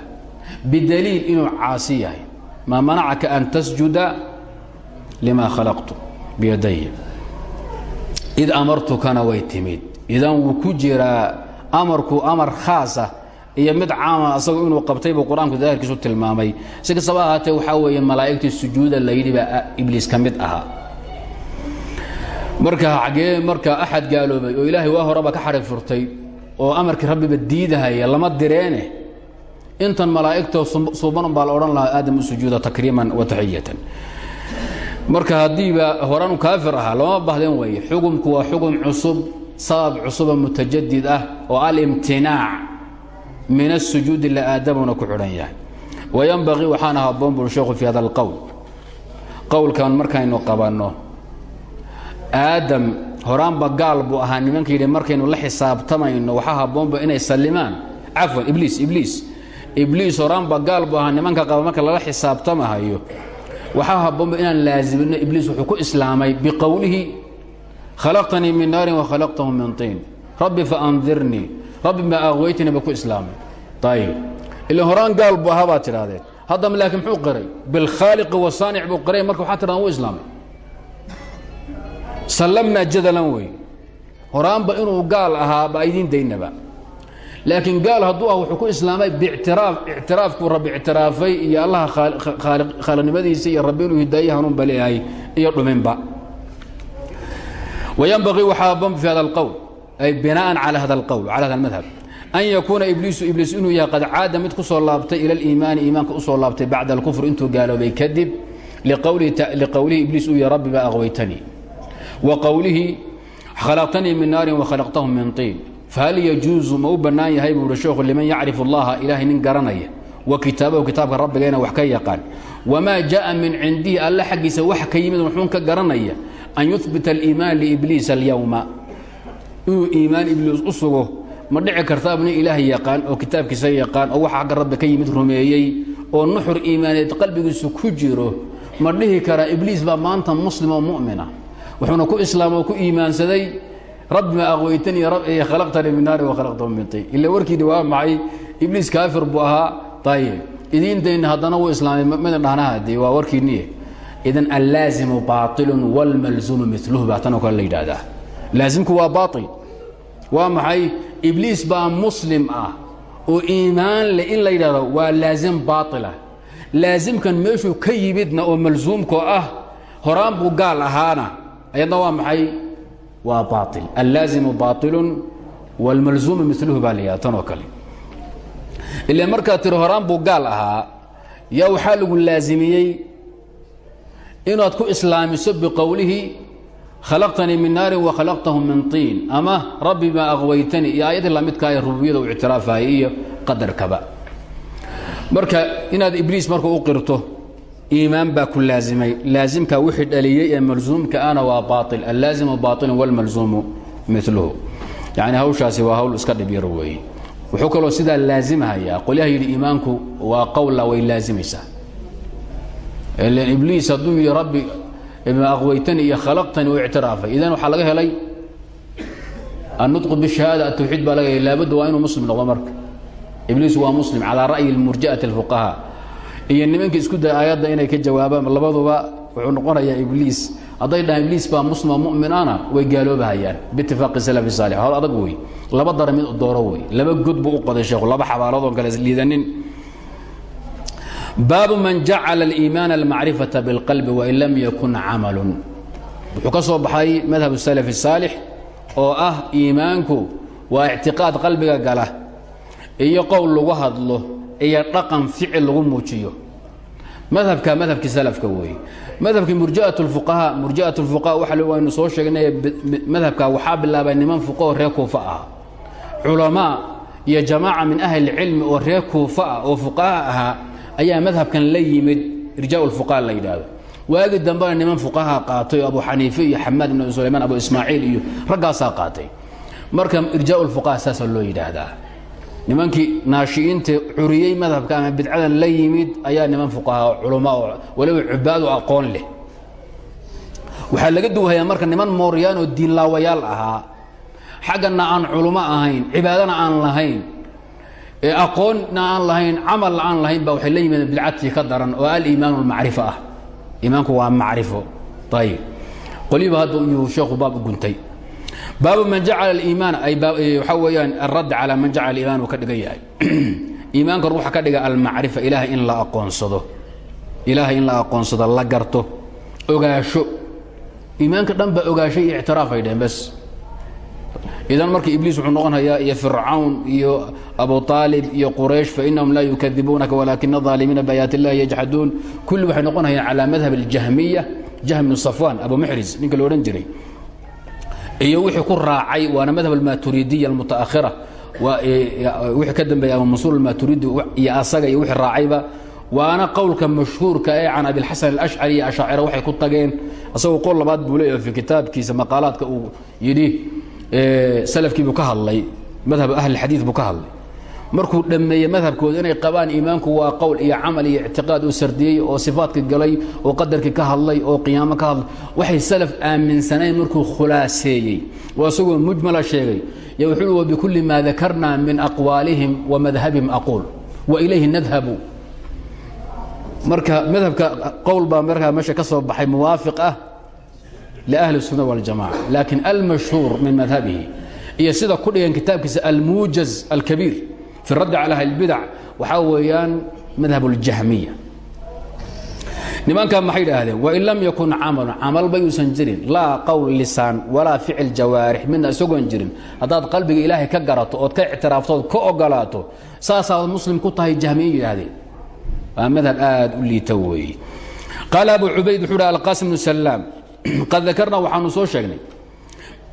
S1: bidaliil inuu caasi yahay. Maa manacaka an tasjuda lima khalaqtu biyadaya id amartukana way timid. Idan wuu ku jiraa amarku amar khaasa iyo mid caama asagoo inuu qabtay buu qur'aanku daahirkiisu tilmaamay. Si kastaba ahaatee waxaa weeye malaa'igtii sujuuda la yidhi baa ibliis ka mid ahaa. Marka xaggee marka axad gaaloobay oo ilaahay waa horeba ka xarig furtay oo amarkii rabbiba diidahaya lama direene intan malaa'igtoo suuban baa la aadam sujuuda takriiman wa taxiyatan. Marka haddiiba horanu kaafir ahaa lama bahdeen weeye xukumku waa xukum cusub sabab cusuba mutajadid ah oo alimtinaac min asujuudi liaadamuna ku xidhan yahay. Wayanbagii waxaana haboon buri sheekhu fi hada alqowl qowlkan markaynu qabanno aadam horaanba gaal buu ahaa nimanka yidhi markaynu la xisaabtamayno waxaa habboonba inay sallimaan cafwan ibliis ibliis. Ibliis horaanba gaal buu ahaa nimanka qaba marka lala xisaabtamahayo. Waxaa habboonba inaan laazimino ibliis wuxuu ku islaamay biqowlihi khalaqtanii min naarin wakhalaqtahu min tiin. Rabbi faandirnii rabbi ma aaweytini ba ku islaamay. Ayib ila horaan gaal buu ahaa baad tidhaahdeen haddama laakiin muxuu qiray? Bilkhaaliqi wasaanic buu qiray marka waxaa tidhadan wuu islaamay sallamnaa jadalan wey horaanba inuu gaal ahaa baa idiin daynaba. Laakiin gaal hadduu ah wuxuu ku islaamay biictiraaf ictiraafkuu rabbi ictiraafay iyo allaha khaalaqnimadiisa iyo rabbi inuu hidaaye hanuunba leeyahay iyo dhuminba. Wayanbagii waxaa ban fi hada alqowl ay binaan cala hada alqowl cala hada almadhab an yakuuna ibliisu ibliis inuu yahay qad caada mid ku soo laabtay ila aliimaani iimaanka u soo laabtay bacda alkufr intuu gaaloobay kadib liqowlihi ibliis uu yahy rabbi baa aqwaytanii wa qowlihi khalaqtanii min naarin wakhalaqtahum min tiin fahal yajuusu ma u bannaan yahay buu uhi sheekhu liman yacrifu allaha ilaahay nin garanaya wa kitaabahu kitaabka rabbigayna wax ka yaqaan wamaa jaءa min cindihi alle xaggiisa wax ka yimid wuxuun ka garanaya an yuhbita aliimaan liibliisa alyowma inuu iimaan ibliis u sugo ma dhici kartaa nin ilaahay yaqaan oo kitaabkiisa yaqaan oo waxa agga rabbi ka yimid rumeeyey oo nuxur iimaaneed qalbigiisu ku jiro ma dhihi karaa ibliis baa maanta muslim oo mu'mina wuxuuna ku islaamo ku iimaansaday rabbi ma aqweytanii khalaqtanii min naari wakhalaqtahu min tiin ila warkiini waa maxay? Ibliis kaafir buu ahaa. Ayib idiin dayna haddana wuu islaamay mida dhahnaha dee waa warkiinniye idan allaazimu baailun wاlmalzumu miluhu baa tanoo kale la yidhaahdaa. Laasimku waa baail waa maxay? Ibliis baa muslim ah oo iimaan leh in la yidhahdo waa laazim baailah laasimkan meeshuu ka yimidna oo malsuumkoo ah horaan buu gaal ahaana ayadna waa maxay? Waa baail allaazimu baailun wاlmalzuumu miluhu baa la yidhahda tanoo kale. Ila markaad tiri horaan buu gaal ahaa yaa waxaa lagu laazimiyey inaad ku islaamiso biqowlihi khalaqtanii min naarin wakhalaqtahu min tiin. Ama rabbi maa aqwaytanii iyo aayadii lamidkaa ee rububiyada u ictiraafayay iyo qadarkaba. Marka inaad ibliis marka u qirto iimaan baa ku laazimay. Laazimka wixii dhaliyey ee malsuumka ana waa baail allaazimu baailun wاlmalsuumu miluhu yani hawshaasi waa hawl iska dhib yar weeye wuxuu kaloo sidaa laazimhayaa. Qolyaha yidhi iimaanku waa qowla way laazimaysaa ilan ibliis hadduu yidhi rabbi ma aqweytani iyo khalaqtani u ictiraafay. Idan waxaa laga helay annutqu bishahaada atawxiid baa laga helay. Laabadda waa inuu muslim noqdo marka. Ibliis waa muslim calaa ra'yi lmurji'ati alfuqahaa iyo nimankii isku daya aayadda inay ka jawaabaan labaduba wuxuu noqonayaa ibliis. Hadday dhahaan ibliis baa muslima mu'min ana way gaaloobahayaan biitifaaqi salafi saalix hor adag wey. Laba dara dooro wey. Laba god u qoday sheekhu. Laba xabaalood oon kale liidanin. Baabu man jacala aliimaana almacrifata bilqalbi wain lam yakun camalun. Wuxuu ka soo baxay madhab salafi saalix oo ah iimaanku waa ictiqaad qalbiga gala iyo iyo dhaqan ficil lagu muujiyo. Madhabka madhabkii salafka weeye madhabkii murji'at lfuqahaa murji'at lfuqaha waxa waynu soo sheegnay madhabka waxaa bilaabay niman fuqaho reer kuufa ah. Culamaa iyo min ahli cilmi oo reer kuufa ah oo fuqaha ayaa madhabkan la yimid irjaa lfuqaha la yidhaahdo. Waagi dambena niman fuqaha qaatay abu xaniife iyo xamaad ibn sulaymaan abu ismaaciil iyo raggaasaa qaatay. Marka irjaa lfuqaha saasaa loo yidhaahdaa nimankii naashi'iinta curiyey madhabka ama bidcadan la yimid ayaa niman fuqaha culama oo waliba cubaado aqoon leh. Waxaa laga duwahayaa marka niman mooryaan oo diinlaawayaal ahaa xaggana aan culummo ahayn cibaadana aan lahayn aqoonna aan lahayn camalna aan lahayn ba waxay la yimaadeen bidcatii ka daran oo aliimaanu almacrifo ah. Iimaanku waa macrifo. Ayib qoliba hadda iyuu sheekhu baab u guntay baabu man jacala aliimaan ay waxaa weeyaan alradd calaa man jacala aliimaan uu ka dhigan yahay. Iimaanka ruuxa ka dhiga almacrifa ilaahay in la aqoonsado. Ilaahay in la aqoonsado la garto ogaasho. Iimaanka dhan ba ogaasho iyo ictiraaf ay dheheen bas. Idan marka ibliis wuxuu noqonayaa iyo fircawn iyo abu aalib iyo quraysh fainahum laa yukadibuunaka walaakina aalimiina biaayaat illahi yajxaduun kulli waxay noqonayaan calaa madhab aljahmiya jahm bnu safwan abu muxris ninka lo odhan jiray iyo wixii ku raacay waana madhab almaturidiya almutaakhira. Wixii ka dambeeya abu mansuur almaturidi iyo asaga iyo wixii raacayba. Waana qowlka mashhuurka ee can abilxasan alashcari iyo ashaacira waxay ku tageen. Asagoo qol labaad buu leeyahay fi kitaabkiisa uu yidhi salafkii buu ka hadlay madhab ahli xadiid buu ka hadlay markuu dhammeeyey madhabkooda inay qabaan iimaanku waa qowl iyo camal iyo ictiqaad uu sardiyey oo sifaadka galay oo qadarkii ka hadlay oo qiyaamo ka hadlay waxay salaf aaminsanayn markuu khulaaseeyey oo isagoo mujmala sheegay yo wuxuu uhi wabikulli maa dakarna min aqwaalihim wa madhabihim aquul wa ilayhi nadhabu marka madhabka qowl baa markaa meesha ka soo baxay muwaafiq ah liahli الsunna waاljamaca laakiin almashhuur min madhabihi iyo sida ku dhigan kitaabkiisa almuujaz alkabiir fi raddi cala ahli اlbidac waxaa weeyaan madhab اljahmiya nimankan maxay idhaahdeen wain lam yakun camalu camal bayuusan jirin laa qowl lisaan walaa ficil jawaarix midna isagoon jirin haddaad qalbiga ilaahay ka garato ood ka ictiraaftood ka ogolaato saasaad muslim ku tahay jahmiya yidhaahdeen waa madhab aad u liita weeye qaala abu cubayd wuxuu hi alqasim bnu salaam qad dakarna waxaanu soo sheegnay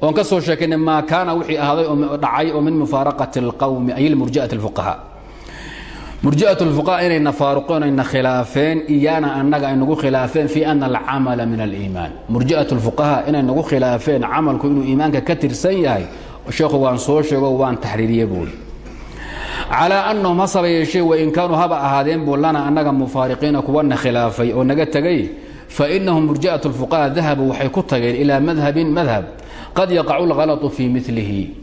S1: oon ka soo sheekaynay maa kaana wixii ahaaday oo dhacay oo min mufaaraqati اlqowmi ay murji'ati اlfuqahaa murji'at اlfuqaha inayna faaruqeen ayna khilaafeen iyaana annaga ay nagu khilaafeen fii ana alcamala min aliimaan murji'at اlfuqaha inay nagu khilaafeen camalku inuu iimaanka ka tirsan yahay sheekhu waan soo sheego waan taxriiriye buuri calaa annahum hasaba yeeshee wain kaanuu haba ahaadeen buu lana annaga mufaariqiina kuwana khilaafay oo naga tegay fainahum murji'at اlfuqaha dahabuu waxay ku tageen ilaa madhabin madhab qad yaqacu اlhalatu fii milihi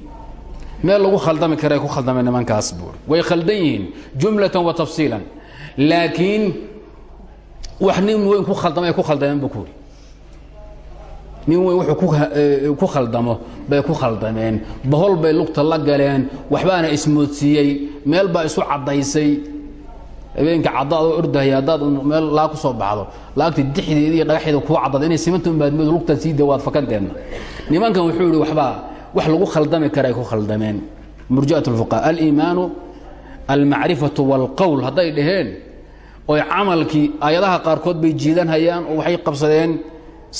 S1: meel lagu khaldami karay ku khaldameen nimankaas buuri way khaldan jumlatan wa tafsiilan. Laakiin wax nin ku khaldamay ku khaldameen buu nin weyn wuxuu ku khaldamo bay ku khaldameen. Bahol bay lugta la galeen waxbaana ismoodsiiyey meel baa isu caddaysay habeenka cadda adoo ordahaya haddaad meel laa ku soo baxdo laagti dixdeeda iyo dhagaxeeda kuu caddada inay simanta unbaadmoodo lugtaa sii da waad fakanteenna nimankan wuxuu yihi waxbaa wax lagu khaldami kara ay ku khaldameen. Murji'at اlfuqaha aliimaanu almacrifatu wاlqowl hadday dhaheen oy camalkii aayadaha qaarkood bay jiidanhayaan oo waxay qabsadeen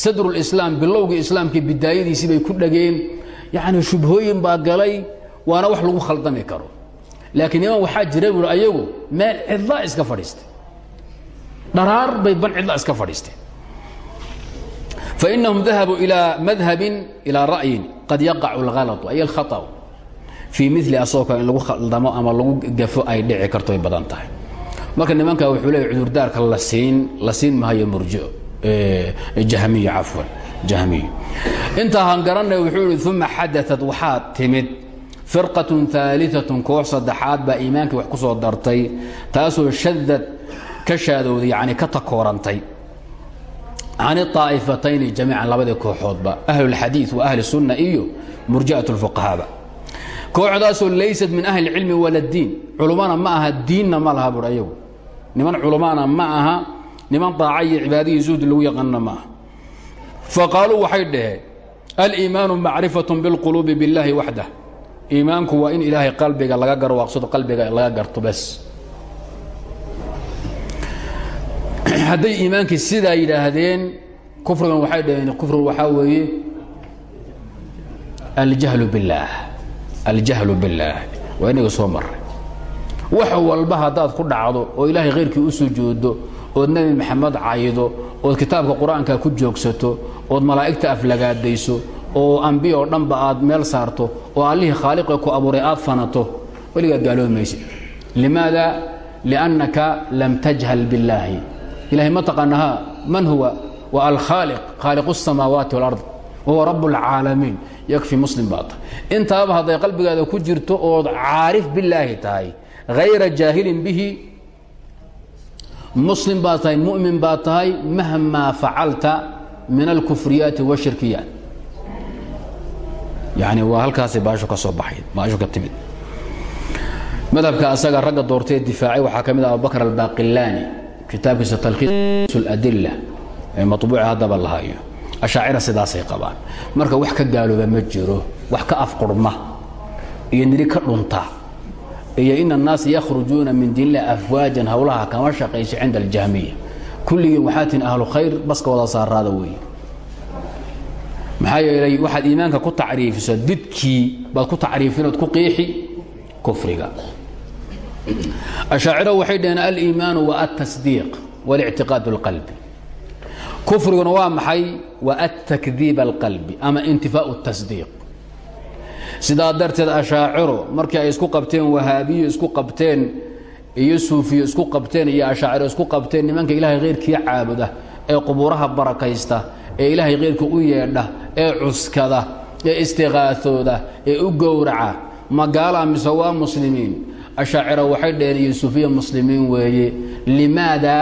S1: sadru lislaam bilowgii islaamkii bidaayadiisii bay ku dhageen. Yacni shubhooyin baa galay waana wax lagu khaldami karo laakiin niman waxaa jira buuri ayagu meel cidlaa iska fadhiistay dharaar bay ban cidla iska fadhiisteen fainahum dahabuu ilaa madhabin ilaa ra'yin qad yaqacu اlhalatu ay alkhaطأu fii mili asagoo kale in lagu khaldamo ama lagu gafo ay dhici karto ay badan tahay marka nimanka wuxuu leeya cudurdaarka la siin la siin mahayo murjio jahmiy cafwan jahmiy intaa han garanay wuxuu ihi uma xadaثat waxaa timid firqatun aaliatun koox saddexaad baa iimaankai wax ku soo dartay taasoo shadad ka shaadowday yani ka takoorantay. Can iaa'ifatayni jamiican labadii kooxoodba ahlulxadii wa ahli sunna iyo murji'at lfuqahaba kooxdaasoo laysat min ahli cilmi wala diin culummana ma aha diinna ma laha buur niman culummaana ma aha niman daaca iyo cibaadadii lagu yaqaanna ma aha. Faqaaluu waxay dhaheen aliimaanu macrifatu biاlquluubi biاllaahi waxdah iimaanku waa in ilaahay qalbiga laga garwaaqsado qalbiga laga garto bes. Hadday iimaankii sidaa yidhaahdeen kufrigan waxay dhaheen kufrigu waxaa weeye aljahlu biاllaah aljahlu biاllaah waa inaga soo maray wax walba haddaad ku dhacdo oo ilaahay khayrkii u sujuuddo ood nebi maxamed caydo ood kitaabka qur'aanka ku joogsato ood malaa'igta aflagaadayso oo ambiya oo dhanba aad meel saarto oo allihii khaaliqee ku abuuray aad fanato weligaa gaaloomaysid limaada liannaka lam tajhal billaahi ilahay ma taqaanaha man huwa wa alkhaaliq khaaliqu الsamaawaati wاlard wahuwa rabb اlcaalamiin yakfi muslim baa tahay intaaba hadday qalbigaada ku jirto ood caarif bilaahi tahay hayra jaahilin bihi muslim baa tahay mu'min baa tahay mahmaa facalta min alkufriyaati wاshirkiyaat yani waa halkaasi baashu ka soo baxay baashu ka timid madhabka asaga ragga doortee difaacay waxaa ka mid ah abubakr albaqilaani kitaabkiisa talkiis adila ee mabuuci haddaba la hayo sidaasay qabaan marka wax ka gaalooba ma jiro wax ka afqurhma iyo niri ka dhunta iyo in annaasa yakhrujuuna min diinlah afwaajan howlaha kama shaqayso cinda aljahmiya kulligiin waxaa tihin ahlu khayr baska wada saaraada weeye maxaa yeelay waxaad iimaanka ku tacriifisa didkii baad ku tacriifinood ku qiixi kufriga. Ashaaciro waxay dhaheen aliimaanu waa altasdiiq walictiqaad اlqalbi kufriguna waa maxay? Waa atakdiib alqalbi ama intifaau اtasdiiq sidaa darteed ashaaciro markii ay isku qabteen wahaabiyo isku qabteen iyo suufiyo isku qabteen iyo ashaaciro isku qabteen nimanka ilaahay khayrkii caabuda ee qubuuraha barakaysta ee ilaahay khayrka u yeedha ee cuskada ee istiqaasooda ee u gowraca. Magaala mise waa muslimiin? Ashaacira waxay dheheen iyo suufiya muslimiin weeye. Limaada?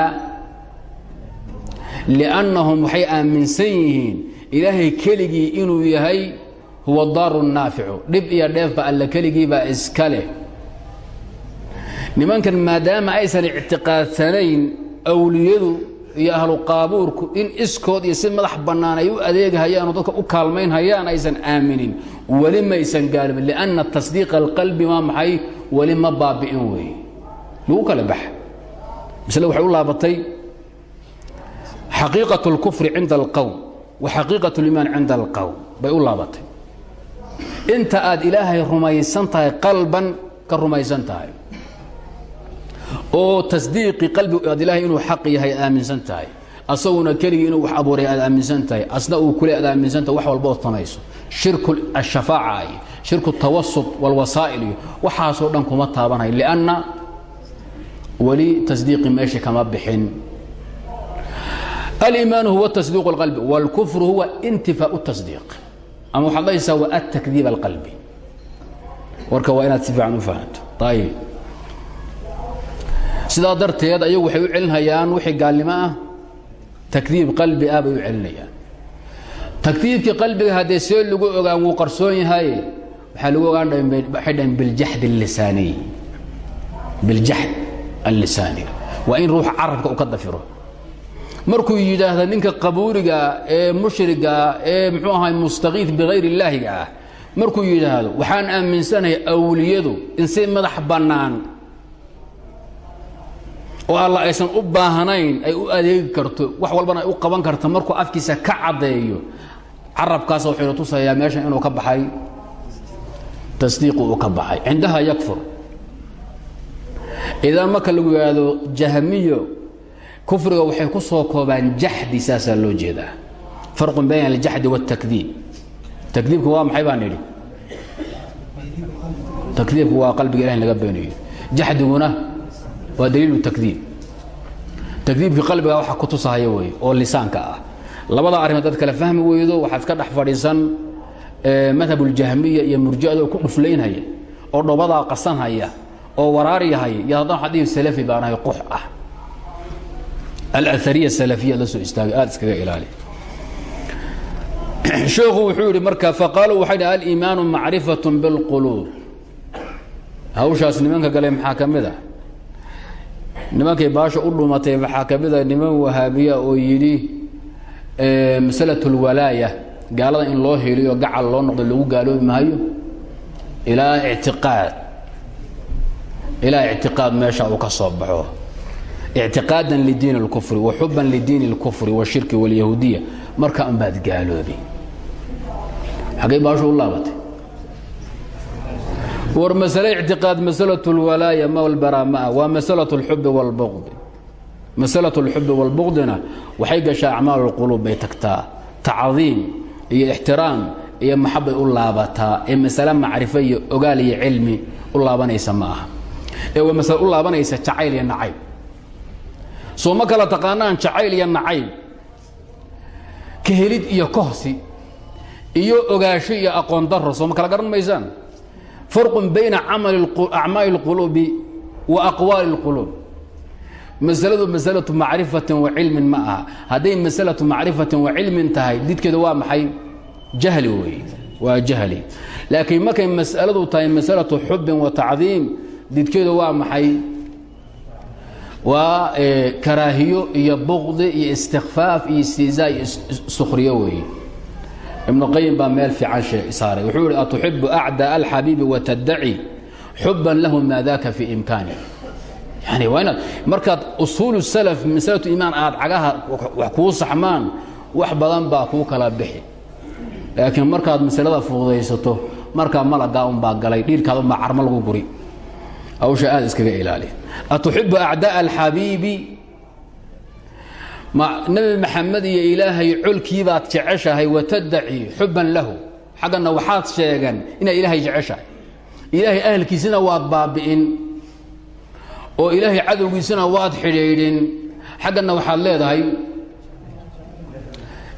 S1: Liannahum waxay aaminsan yihiin ilaahay keligii inuu yahay huwa daaru naaficu. Dhib iyo dheefba alle keligiibaa iska leh. Nimankan maadaama aysan ictiqaadsanayn awliyadu iyo ahlu qaabuurku in iskood iyo si madax bannaan ay u adeeghayaanoo dadka u kaalmaynhayaan aysan aaminin. Weli maysan gaalibin lianna tasdiiqa alqalbi maa maxay? Weli ma baabi'in weeye lagu kala baxa misle waxay u laabatay xaqiiqat اlkufri cinda alqowm wa xaqiiqat اliimaan cinda alqowm bay u laabatay. Inta aad ilaahay rumaysan tahay qalban ka rumaysan tahay oo tasdiiqi qalbi aad ilaahay inuu xaq yahay aaminsan tahay asaguna keligii inuu wax abuuray aad aaminsan tahay asna uu kule aad aaminsan tahay wax walbood samayso shirku ashafaaca iyo shirku tawasut walwasaa'il iyo waxaasoo dhan kuma taabanayo lianna weli tasdiiqi meesha kama bixin aliimaanu huwa tasdiiq اlqalbi wاlkufru huwa intifaa الtasdiiq ama waxaad dhahaysaa wa atakdiib alqalbi warka waa inaad si fiican u fahanto ayib sidaa darteed ayagu waxay u celinhayaan wixii gaalnimo ah takdiib qalbi ah bay u celinayaan. Takdiibkii qalbiga haddee see lagu ogaan wuu qarsoon yahay waxaa lagu ogaan waxay dhaheen biljaxd allisaaniy biljaxd allisaani. Waa in ruuxa carabka uu ka dafiro. Markuu yidhaahda ninka qabuuriga ee mushriga ee muxuu ahay mustakiid bikayr illaahiga ah markuu yidhaahdo waxaan aaminsanahay awliyadu in si madax bannaan oo alla aysan u baahnayn ay u adeegi karto wax walbana ay u qaban karto markuu afkiisa ka caddeeyo carabkaas wuxuu tusayaa meeshan inuu ka baxay tasdiiqu uu ka baxay cindaha yakfur. Idaa marka lagu yidhaahdo jahmiyo kufriga waxay ku soo koobaan jaxdi saasaa loo jeedaa. Farqun bayna aljaxdi wاtakdiib takdiibku waa maxay baan idhi takdiibku waa qalbiga ilahi laga beenayo. Jaxdiguna waa daliilu takdiib takdiibkii qalbiga waxa ku tusahaya weeye oo lisaanka ah. Labada arrimood dad kale fahmi weydo waxaad ka dhex fadhiisan madhabuljahmiya iyo murjiada oo ku dhuflaynhaya oo dhobadaa qasanhaya oo waraariyahaya iyo haddaan waxaad salafi baanahay qux ah. Alariya salafiya la soo istaagay aad iskaga ilaali. Sheekhu wuxuu yidhi marka faqaaluu waxay dhi aliimaanu macrifatun biاlquluub hawshaas nimanka gale maxaa nimankay baasha u dhumatay waxaa ka mid a niman wahaabiya oo yidhi masalaة اlwalaaya gaalada in loo heliyo gacal loo noqdo lagu gaaloobi maayo ilaa ictiqaad ilaa ictiqaad meesha uu ka soo baxo اعtiقاada لdiin الكفr وxuba لdiin الكفr والشhirki والyahuudiya marka un baad gaaloobi xagay baashu u laabatay war masle اعtiقاad masلة الwalaaya mlbara ma waa masلة الxubi والbغd masلة الxubi والbغdina waxay gashaa acmaal الqلوب bay tagtaa tacdiim iyo اxtiraam iyo maxabay u laabataa ee masale macriفo iyo ogaal iyo cilmi u laabanaysa ma aha ee waa masle u laabanaysa jacayl iyo nacayb soo ma kala taqaanaan jacayl iyo nacayb ka helid iyo kohsi iyo ogaasho iyo aqoon daro soo ma kala garan maysaan Farqun bayna acmaali اlquluubi wa aqwaali اlquluub masaladu masalatu macrifatin wa cilmin ma aha hadday masalatu macrifatin wa cilmin tahay didkeedu waa maxay jahli weeye waa jahli laakiin markay mas'aladu tahay masalatu xubin wa tacdiim didkeedu waa maxay waa karaahiyo iyo bukdi iyo istikfaaf iyo istihzaa iyo sukhriyo weeye ibnu qayim baa meel fiican saaray wuxuu ihi atuxibu acdaa alxabiibi wataddaci xuban lahu maa daka fii imkaani. Yani waa inaad markaad salaf masalatu iimaan aad cagaha wax kuu saxmaan wax badan baa kuu kala bixi. Laakiin markaad masalada fuudaysato markaa malagaa unbaa galay dhiirkaad unbaa carmo lagu guri. Hawsha aad iskaga ilaali. Atuxibu acdaa alxabiibi nabi maxamed iyo ilaahay colkiibaad jeceshahay watadaci xuban lahu. Xaggana waxaad sheegan inaad ilaahay jeceshahay. Ilaahay ahalkiisina waad baabi'in. Oo ilaahay cadowgiisina waad xidhiidhin. Xaggana waxaad leedahay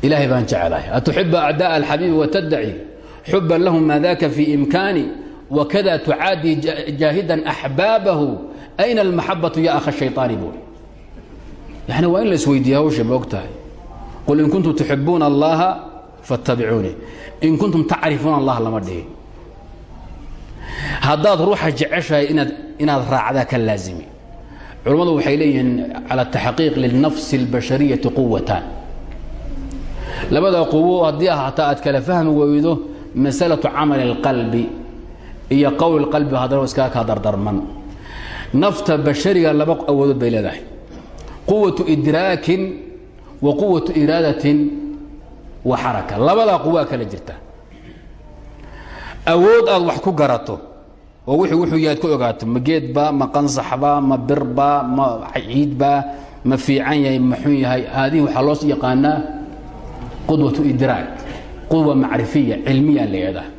S1: ilaahay baan jecelahay. Atuxibu acdaء alxabiibi wataddaci xuban lahum maa daka fii imkaani wakada tucaadii jaahidan axbaabahu ayna almaxabatu ya akha shayطaani buuri yani waa in la isweydiiya hawsha ma og tahay qul in kuntum tuxibuuna allaha faاtabicuunii in kuntum tacrifuuna allah lama dhihin haddaad ruuxa jeceshahay inaad inaad raacdaa ka laazimi culammadu waxay leeyihiin cala taxqiiq lilnafsi اlbashariyati quwatan labada quwo haddii hataa aad kala fahmi weydo masalatu camali اlqalbi iyo qowl qalbi haddana iskaga kaa dardarman nafta bashariga laba awoodood bay leedahay quwatu idraakin wa quwatu iraadatin wa xaraka. Labadaa quwaa kala jirta. Awood aad wax ku garato oo wixii wuxuu yaad ku ogaato ma geedba ma qansaxba ma birba ma ciidba ma fiican yahay ma yahay. Haadihi waxaa loo yaqaanaa qudwatu idraak quwa macrifiya cilmiya leedaha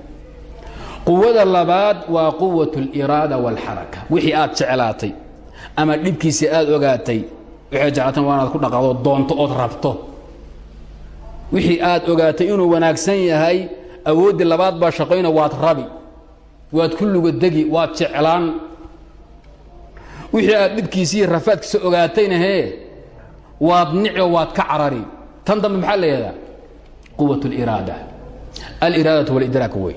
S1: quwada labaad waa quwat اliraada wاlxaraka wixii aad jeclaatay ama dhibkiisii aad ogaatay waxay jeclaatan waa inaad ku dhaqaadoo doonto ood rabto. Wixii aad ogaatay inuu wanaagsan yahay awooddii labaad baa shaqayna waad rabi waad ku lugadegi waad jeclaan. Wixii aad dhibkiisiiyo rafaadkiisa ogaatayna hee waad nico waad ka carari. Tan dambe maxaa la yihahdaa quwat اliraada aliraadatu walidraak wey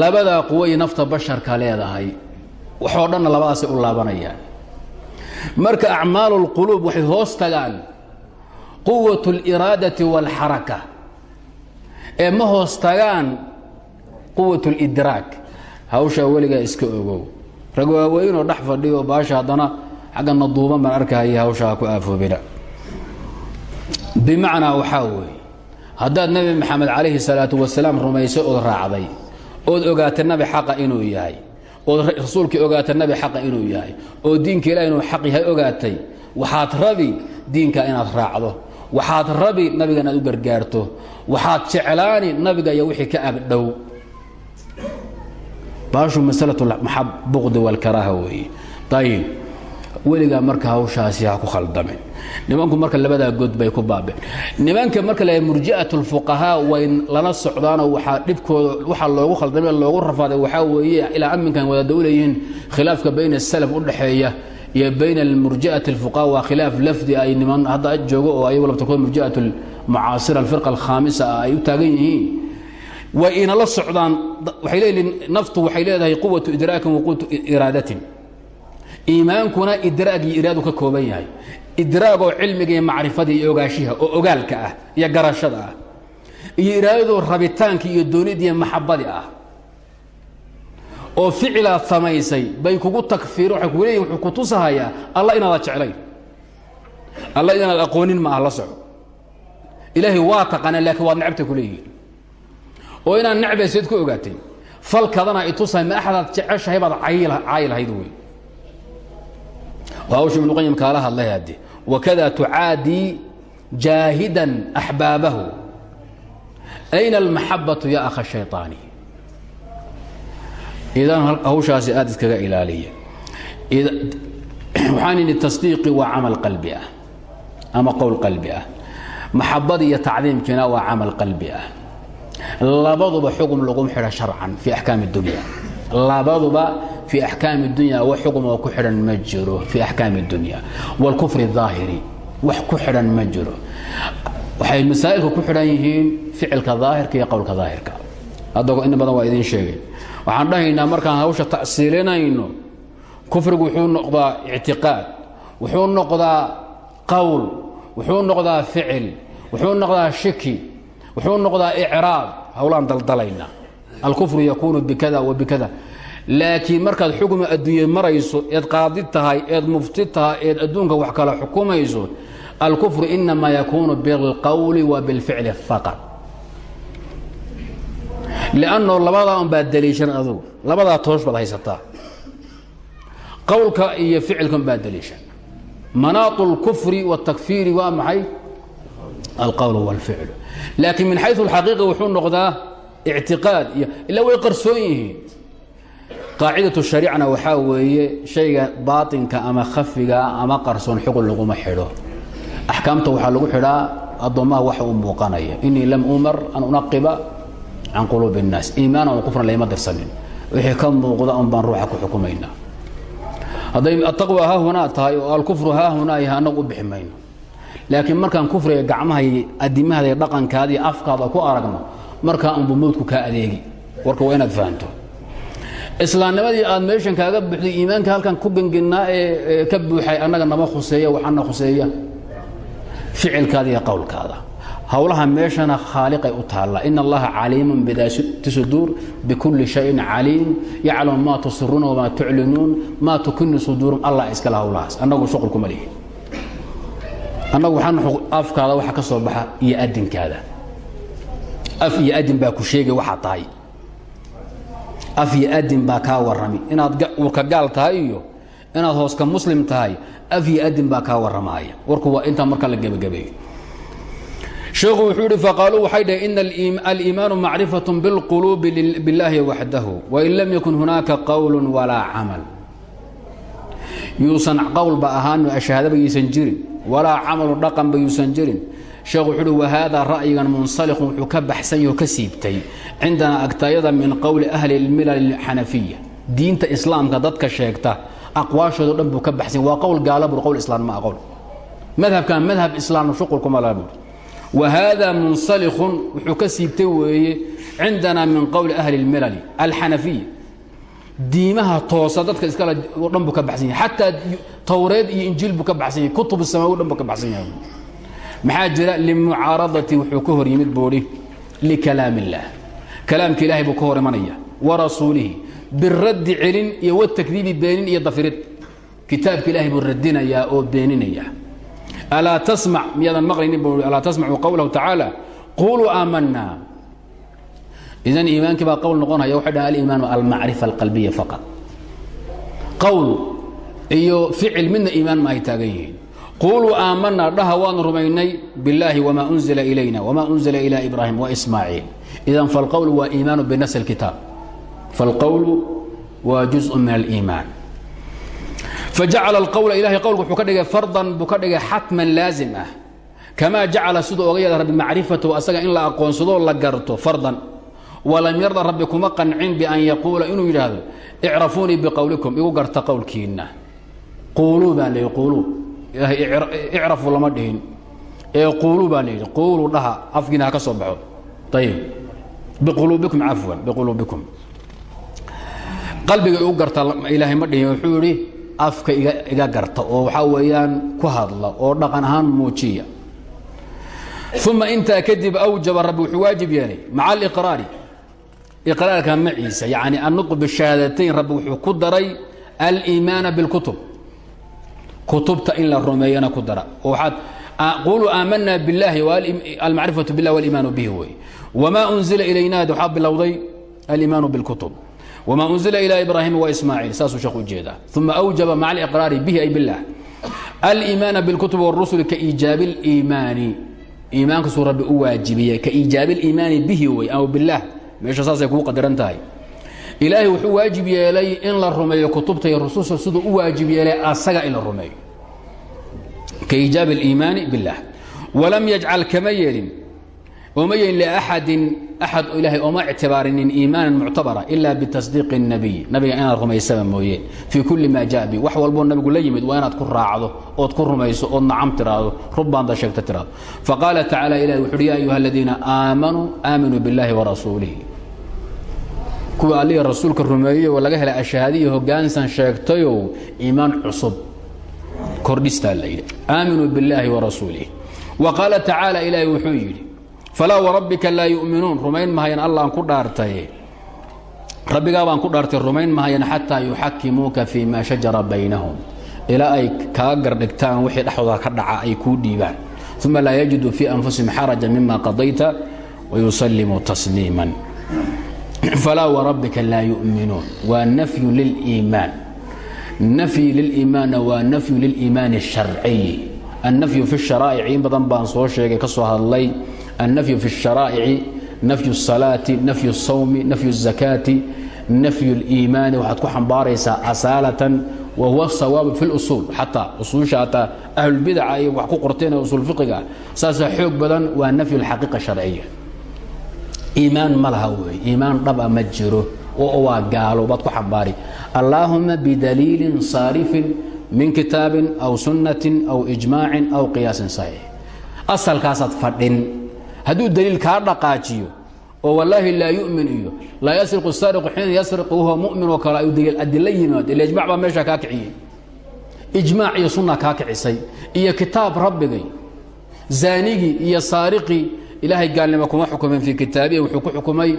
S1: labadaa quwo ay nafta basharka leedahay. Waxoo dhanna labadaasay u laabanayaan marka acmaalu اlquluub waxay hoos tagaan quwat اliraadati wاlxaraka ee ma hoos tagaan quwat اlidraak hawshaa weligaa iska ogow rag waaweynoo dhex fadhiyo baasha haddana xaggana duuban baan arkahaya hawshaa ku aafoobina bimacnaa waxaa weeye haddaad nebi maxamed calayhi الsalaatu wasalaam rumaysay ood raacday ood ogaata nabi xaqa inuu yahay ood rasuulkii ogaata nabi xaqa inuu yahay oo diinka ilah inuu xaq yahay ogaatay waxaad rabi diinka inaad raacdo waxaad rabi nabiga inaad u gargaarto waxaad jeclaani nabiga iyo wixii ka agdhow baashu masalatumaxab buqdi walkaraaha weeye? Ayib weligaa marka hawshaasi ha ku khaldamin nimanku marka labadaa god bay ku baabeen. Nimanka marka la murji'at اlfuqahaa way lana socdaanoo waxaa dhibkooda waxaa loogu khaldamay loogu rafaaday waxaa weeye ilaa aminkan wada dowlayihiin khilaafka bayna salaf u dhaxeeya iyo bayna murji'ati اlfuqaha waa khilaaf lafdi ay niman hadda joogo oo ayagu labtakood murji'at mucaasira alfirqa alkhaamisa ah ay u taagan yihiin. Way inala socdaan waxay leeyihiin naftu waxay leedahay quwatu idraakin wa iraadatin iimaankuna idraag iyo iraadu ka kooban yahay. Idraagoo cilmiga iyo macrifada iyo ogaashiha oo ogaalka ah iyo garashada ah. Iyo iraadadoo rabitaankii iyo doonidii iyo maxabadii ah. Oo ficilaad samaysay bay kugu takfiir waxay kugu leeyihiin wuxuu ku tusahayaa alla inaada jeclayn. Alla inaad aqoonin ma ah la soco. Ilaahay waa taqaanaa laakiin waad necabta ku leeyihiin. Oo inaad necbayseed ku ogaatay. Falkadana ay tusahay ma axadaad jeceshahay baad caayi lahayd wey hawsha ibnu qayim kaala hadlay hadde wakada tucaadii jaahidan axbaabahu. Ayna almaxabatu ya akha shayطaani idan hawshaasi aad iskaga ilaaliya. Waxaan idhi tasdiiqi waa camal qalbi ah. Ama qowl qalbi ah. Maxabada iyo tacdiimkiina waa camal qalbi ah. Labaduba xugum laguma xidha sharcan fii axkaam اdunya labaduba fii axkaami dunya wax xukm oo ku xidhan ma jiro fii axkaami dunya. Wاlkufri daahiri wax ku xidhan ma waxay masaa'ilka ku xidhan yihiin ficilka daahirka iyo qowlka daahirka adagoo in badan waa idiin sheegay. Waxaan dhahaynaa markaan hawsha tacsiilinayno kufrigu wuxuu noqdaa ictiqaad wuxuu noqdaa qowl wuxuu noqdaa ficil wuxuu noqdaa shiki wuxuu noqdaa icraab. Hawlaan daldalaynaa alkufru yakuunu bikada wa bikada laakiin markaad xukmi adduunye marayso eed qaadi tahay eed mufti tahay eed adduunka wax kala xukumayso alkufru inamaa yakuunu bilqowli wa bilficli faqad lianno labadaa un baad daliishan adugu labadaa toosh baad haysataa qowlka iyo ficilka un baad daliishan manaatu اlkufri wاtakfiiri waa maxay alqowl wاlficl laakiin min xayu اlxaqiiqa wuxuu noqdaa ictiqaad iyo ilaa way qarsoon yihiin. Qaacidatu shariicana waxaa weeye shayga baatinka ama khafiga ama qarsoon xugun laguma xidho. Axkaamta waxaa lagu xidhaa addoommaha waxa u muuqanaya. Inii lam umar an unaqiba can quluubi الnaas iimaana oo kufran layma dirsanin. Wixii ka muuqda un baan ruuxa ku xukumaynaa hadday ataqwa haahunaa tahay oo alkufru haahunaa yahay annagu u bixi mayno. Laakiin markaan kufriga gacmahay adimahaada dhaqankaadii afkaada ku aragno markaa unbu mowdku kaa adeegi. Warka waa inaad fahanto. Islaamnimadii aad meeshan kaaga buxday iimaanka halkan ku genginnaa ee ka buuxay annaga nama khuseeya waxana khuseeya ficilkaada iyo qowlkaada howlaha meeshana khaaliqay u taalla. In allaha caliimun bidaati suduur bikulli shayin caliim. Yaclamu maa tusiruuna wamaa tuclinuun. Maa tukinu suduurum allah iskale howlahaas annagu shuqul kuma lihi. Annagu waxaan afkaada waxa ka soo baxa iyo adinkaada af iyo adin baa ku sheegay waxaa tahay af iyo adin baa kaa warrami inaad urka gaal tahay iyo inaad hooska muslim tahay af iyo adin baa kaa warramaaya warku waa intaa marka la gebagabeeyo sheekhu wuxuu yidhi faqaaluu waxay dhaheen ina aliimaanu macrifaة biاlquluubi biاllaahi waxdahu wain lam yakun hunaaka qowl walaa camal yuusan qowlba ahaano ashahaadaba yuusan jirin walaa camalu dhaqanba yuusan jirin sheekh wuxuu uhi ra'yigan munsaliqun wuxuu ka baxsan yah ka siibtay cindanaa agtayada min qowli ahli lmilal xanafiya diinta islaamka dadka sheegta aqwaashoodo dhan buu ka baxsany waa qowl gaala bur qowl islaam maa qowl madhabkan madhab islaam shuqulkuma laha buuri wa haadaa munsaliqun ka siibtay weeye cindanaa min qowli ahli lmilali alxanafiya diimaha toosa dadka iskale dhan buu ka baxsan yahay. Xataa towreed iyo injiil buu ka baxsan yahay. Kutub samaawi o dhan buu ka baxsan yahay maxaa jira? Limucaaradati wuxuu ka hor yimid buuhi likalaam اllah kalaamka ilahay buu ka hor imanaya. Warasuulihi biraddi celin iyo watakdiibi beenin iyo dafirid. Kitaabka ilahay buu radinayaa oo beeninaya. Alaa tasmac miyaadan maqlaynin bu alaa tasmacu qowlahu tacaala quluu aamanna. Idan iimaankii baa qowl noqonaya waxay dhahan aliimaanu almacrifa alqalbiya faqad qowl iyo ficil midna iimaan ma ay taagan yihiin quuluu aamanaa dhaha waanu rumaynay billaahi wmaa unzila ilayna wmaa unzila ilaa ibraahim wa ismaaciil idan falqowlu waa iimaanu binafsi اlkitaab falqowlu waa juzءu min aliimaan fajacala alqowla ilahay qowlka wuxuu ka dhigay fardan buu ka dhigay xatman laazim ah. Kamaa jacala siduu oga yeeda rabbi macrifatahu asaga in la aqoonsadoo la garto fardan. Walam yarda rabbi kuma qancin bian yaquula inuu yidhaahdo icrafuunii biqowlikum igu garta qowlkiinna quuluu baa ley quuluu icrafu lama dhihin. Ee quuluu baa la yidhi dhaha afkiina ha ka soo baxo. Ayib biquluubikum cafwan biquluubikum qalbiga igu garta ilaahay ma dhihin wuxuu yidhi afka iga garta oo waxaa weeyaan ku hadla oo dhaqan ahaan muujiya. Uma intaa kadib awjaba rabbi wuxuu waajib yeelay maca aliqraari. Iqraarka maciisa yacni annutqu bishahaadatayn rabbi wuxuu ku daray aliimaana bilkutub kutubta in la rumeeyana ku dara oo waxaad quluu aamanna biاllahi almacrifatu billah waliimaanu bihi wey wamaa unzila ilaynaad waxaa bilowday aliimaanu bilkutub wma unzila ilى ibrahima waismaaciil saasuu sheekh ujeedaa uma awjaba maca aliqraari bihi ay biاllah aliimaana biاlkutub wاrusuli kaiijaabi اliimaani iimaankasuu rabbi u waajibiyey kaiijaabi اliimaani bihi wey aw biاllah meesha saasay kuu qadiran tahay ilaahay wuxuu waajib yeelay in la rumeeyo kutubta iyo rususha siduu u waajib yeelay asaga in la rumeeyo kaiijaabi اliimaani biاllah walam yajcal kama yeelin oma yeelin liaxadin axad ilaahay ooma ictibaarinin iimaanan muctabara ila bitasdiiqi الnabiy nabiga inaad rumaysaba mooye fii kulli maa jaa bi wax walboo nabigu la yimid waa inaad ku raacdo ood ku rumayso ood nacam tiraahdo rubbaanda sheegta tiraahdo faqaala tacaala ilahi wuxu uhi ya ayuha aladiina aamanuu aaminuu biاllahi warasuulihi kuwa allihi rasuulka rumeeyey oo laga helay ashahaadiya hogaansan sheegtayow iimaan cusub. Kordhistaa la yidhi aaminuu biاllaahi warasuulihi wa qaala tacaala ilaahi wuxuu yidhi falaa warabbika laa yu'minuun. Rumayn mahayan allaan ku dhaartaye rabbigaa baan ku dhaartay rumayn mahayan xataa yuxakimuuka fii maa shajara baynahum. Ilaa ay kaa gardhigtaan wixii dhexdooda ka dhaca ay kuu dhiibaan. Uma laa yajiduu fii anfusihim xaraja mima qadayta wayusallimuu tasliiman falaa warabbika laa yu'minuun waa nafyu liliimaan nafyi liliimaanna waa nafyu liliimaani الsharciyi annafyu fi sharaa'ici in badan baan soo sheegay ka soo hadlay annafyu fi sharaa'ici nafyu الsalaati nafyu الsawmi nafyu الzakaati nafyu اliimaani waxaad ku xambaaraysaa asaalatan wa huwa sawaabu fi اlusuul xataa usuusha hataa ahlulbidaca ay wax ku qorteen ee usuul fiqiga saasaa xoog badan waa nafyu اlxaqiiqa sharciya iimaan ma laha wey iimaan dhaba ma jiro. Waa gaalo baad ku xambaari. Allaahuma bidaliilin saarifin min kitaabin aw sunnatin aw ijmaacin aw qiyaasin saxiix. Asalkaasaad fadhin. Hadduu daliil kaa dhaqaajiyo oo wallaahi laa yu'min iyo laa yasriqu saariqu xiina yasriqu wahuwa mu'min oo kale ayuu daliil adilo yimaado. Ila ijmac baa meeshaa kaa kiciyey. Ijmaac iyo sunna kaa kicisay. Iyo kitaab rabbigay zaanigii iyo saariqii ilaahay gaalnimo kuma xukumin fii kitaabihi wuxuu ku xukumay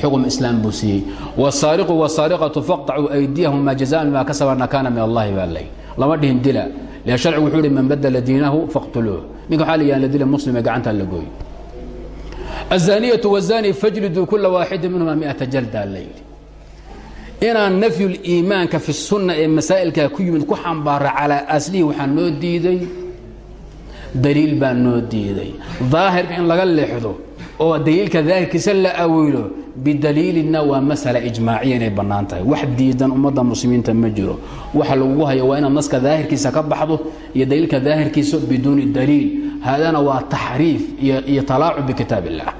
S1: xugum islaam buu siiyey. Wsaariqu wsaariqatu faqtacuu aydiyahuma jazaan maa kasabana kaana min allahi baa lay lama dhihin dila. Le sharcigu wuxuu hi man badla diinahu faqtuluuh. Ninka waxaa la yahan la dila muslim ee gacantaa la gooy azaaniyatu wazani fajliduu kula waaxidin minhuma miata jaldaa layli inaan nafyu liimaanka fi sunna ee masaa'ilkaa ku yimid ku xambaara calaa aslihi waxaa noo diiday daliil baa noo diiday. Daahirka in laga leexdo oo daliilka daahirkiisa la aweylo bidaliilina waa masala ijmaaciya inay bannaan tahay. Wax diidan ummadda muslimiinta ma jiro. Waxa lagugu hayo waa inaad naska daahirkiisa ka baxdo iyo daliilka daahirkiisa biduuni daliil. Haadana waa taxriif iyo talaacub bikitaab illah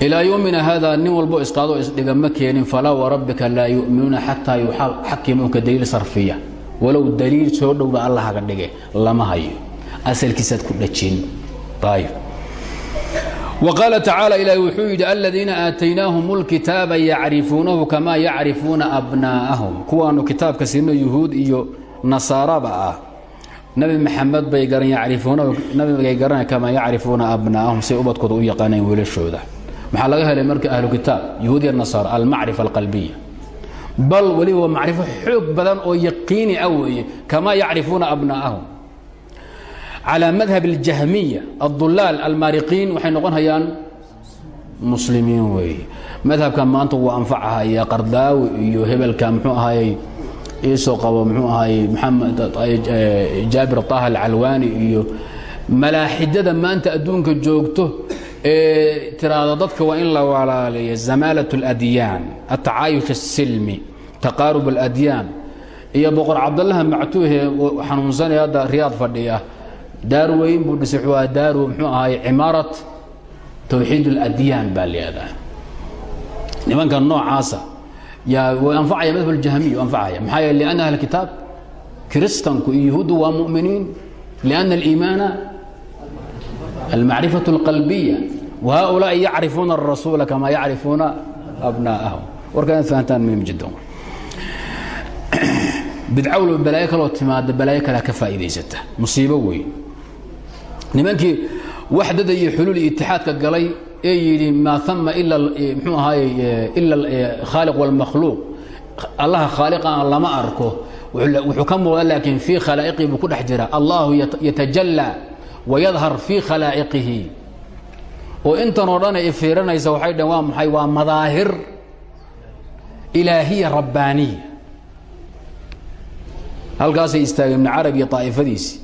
S1: ilaa yowmina haadaa nin walbo isqaado isdhiga ma keenin falaa warabbika laa yu'minuuna xataa yuxakimuuka daliil sarfiya walow daliil soo dhowba allahaga dhige lama hayo asalkiisaad ku dhajin ayb وqاaل تaعaaلى ilahi wuxuu yidhi aladiina aataynaahum اlkitaaba yacrifuunahu kama yacrifuuna abnaa'ahum kuwaanu kitaabka siino yuhuud iyo nasaaraba ah nabi maxamed bay nabigay garanay kama yacrifuuna abnaa'ahum say ubadkooda u yaqaaneen wiilashooda maxaa laga helay marka ahlu kitaab yuhuud iyo nasaara almacrifa alqalbiya bal weliba waa macrifo xoog badan oo yaqiini ah weeye kama yacrifuuna abnaa'ahum calى madhab اljahmiya adulaal almaariqiin waxay noqon hayaan muslimiin weeye madhabkan maanta wuu anfacahaya qardaawi iyo hebelka mxuu ahayey iisoo qabo mxuu ahayey maxamed jaabir طaha alcalwaani iyo malaaxidada maanta adduunka joogto ee tiraada dadka waa in la walaaleeya zamaalaة اladyaan atacaayush الsilmi taqaarub اladyaan iyo boqor cabdalaha mactuuhe xanuunsanaya hadda riyaad fadhiya daar weyn buu dhisay wuxuu daaru muxuu ahaay cimaarat tawxiid اladyaan baa leedahay nimanka noocaasa yaa way anfacaya madhab اljahmiya anfacaya maxaa yeele lianna ahl kitaab kiristanku iyo yahuuddu waa mu'miniin lianna اliimaana almacrifaة اlqalbiya وhaؤulaaءi yacrifuuna الrasuula kama yacrifuuna abnaa'ahum warka inaad fahantaan muhim jiddan bidcawlo balaayo kaloo timaada balaayo kalea ka faa'iidaysata musiibo weyn nimankii waxdada iyo xuluul itixaadka galay ee yidhi maa ama ila mxuu ahaaye ila khaaliq wاlmakhluuq allaha khaaliqan lama arko wuxuu ka muuqda laakiin fii khalaa'iqii buu ku dhex jira allahu yatajallaa wayadhar fii khalaa'iqihi. Oo intan oo dhan ay fiiranaysa waxay dhaheen waa maxay? Waa madaahir ilaahiya rabbaaniya. Halkaasay istaageen ibn carabi iyo طaa'ifadiisii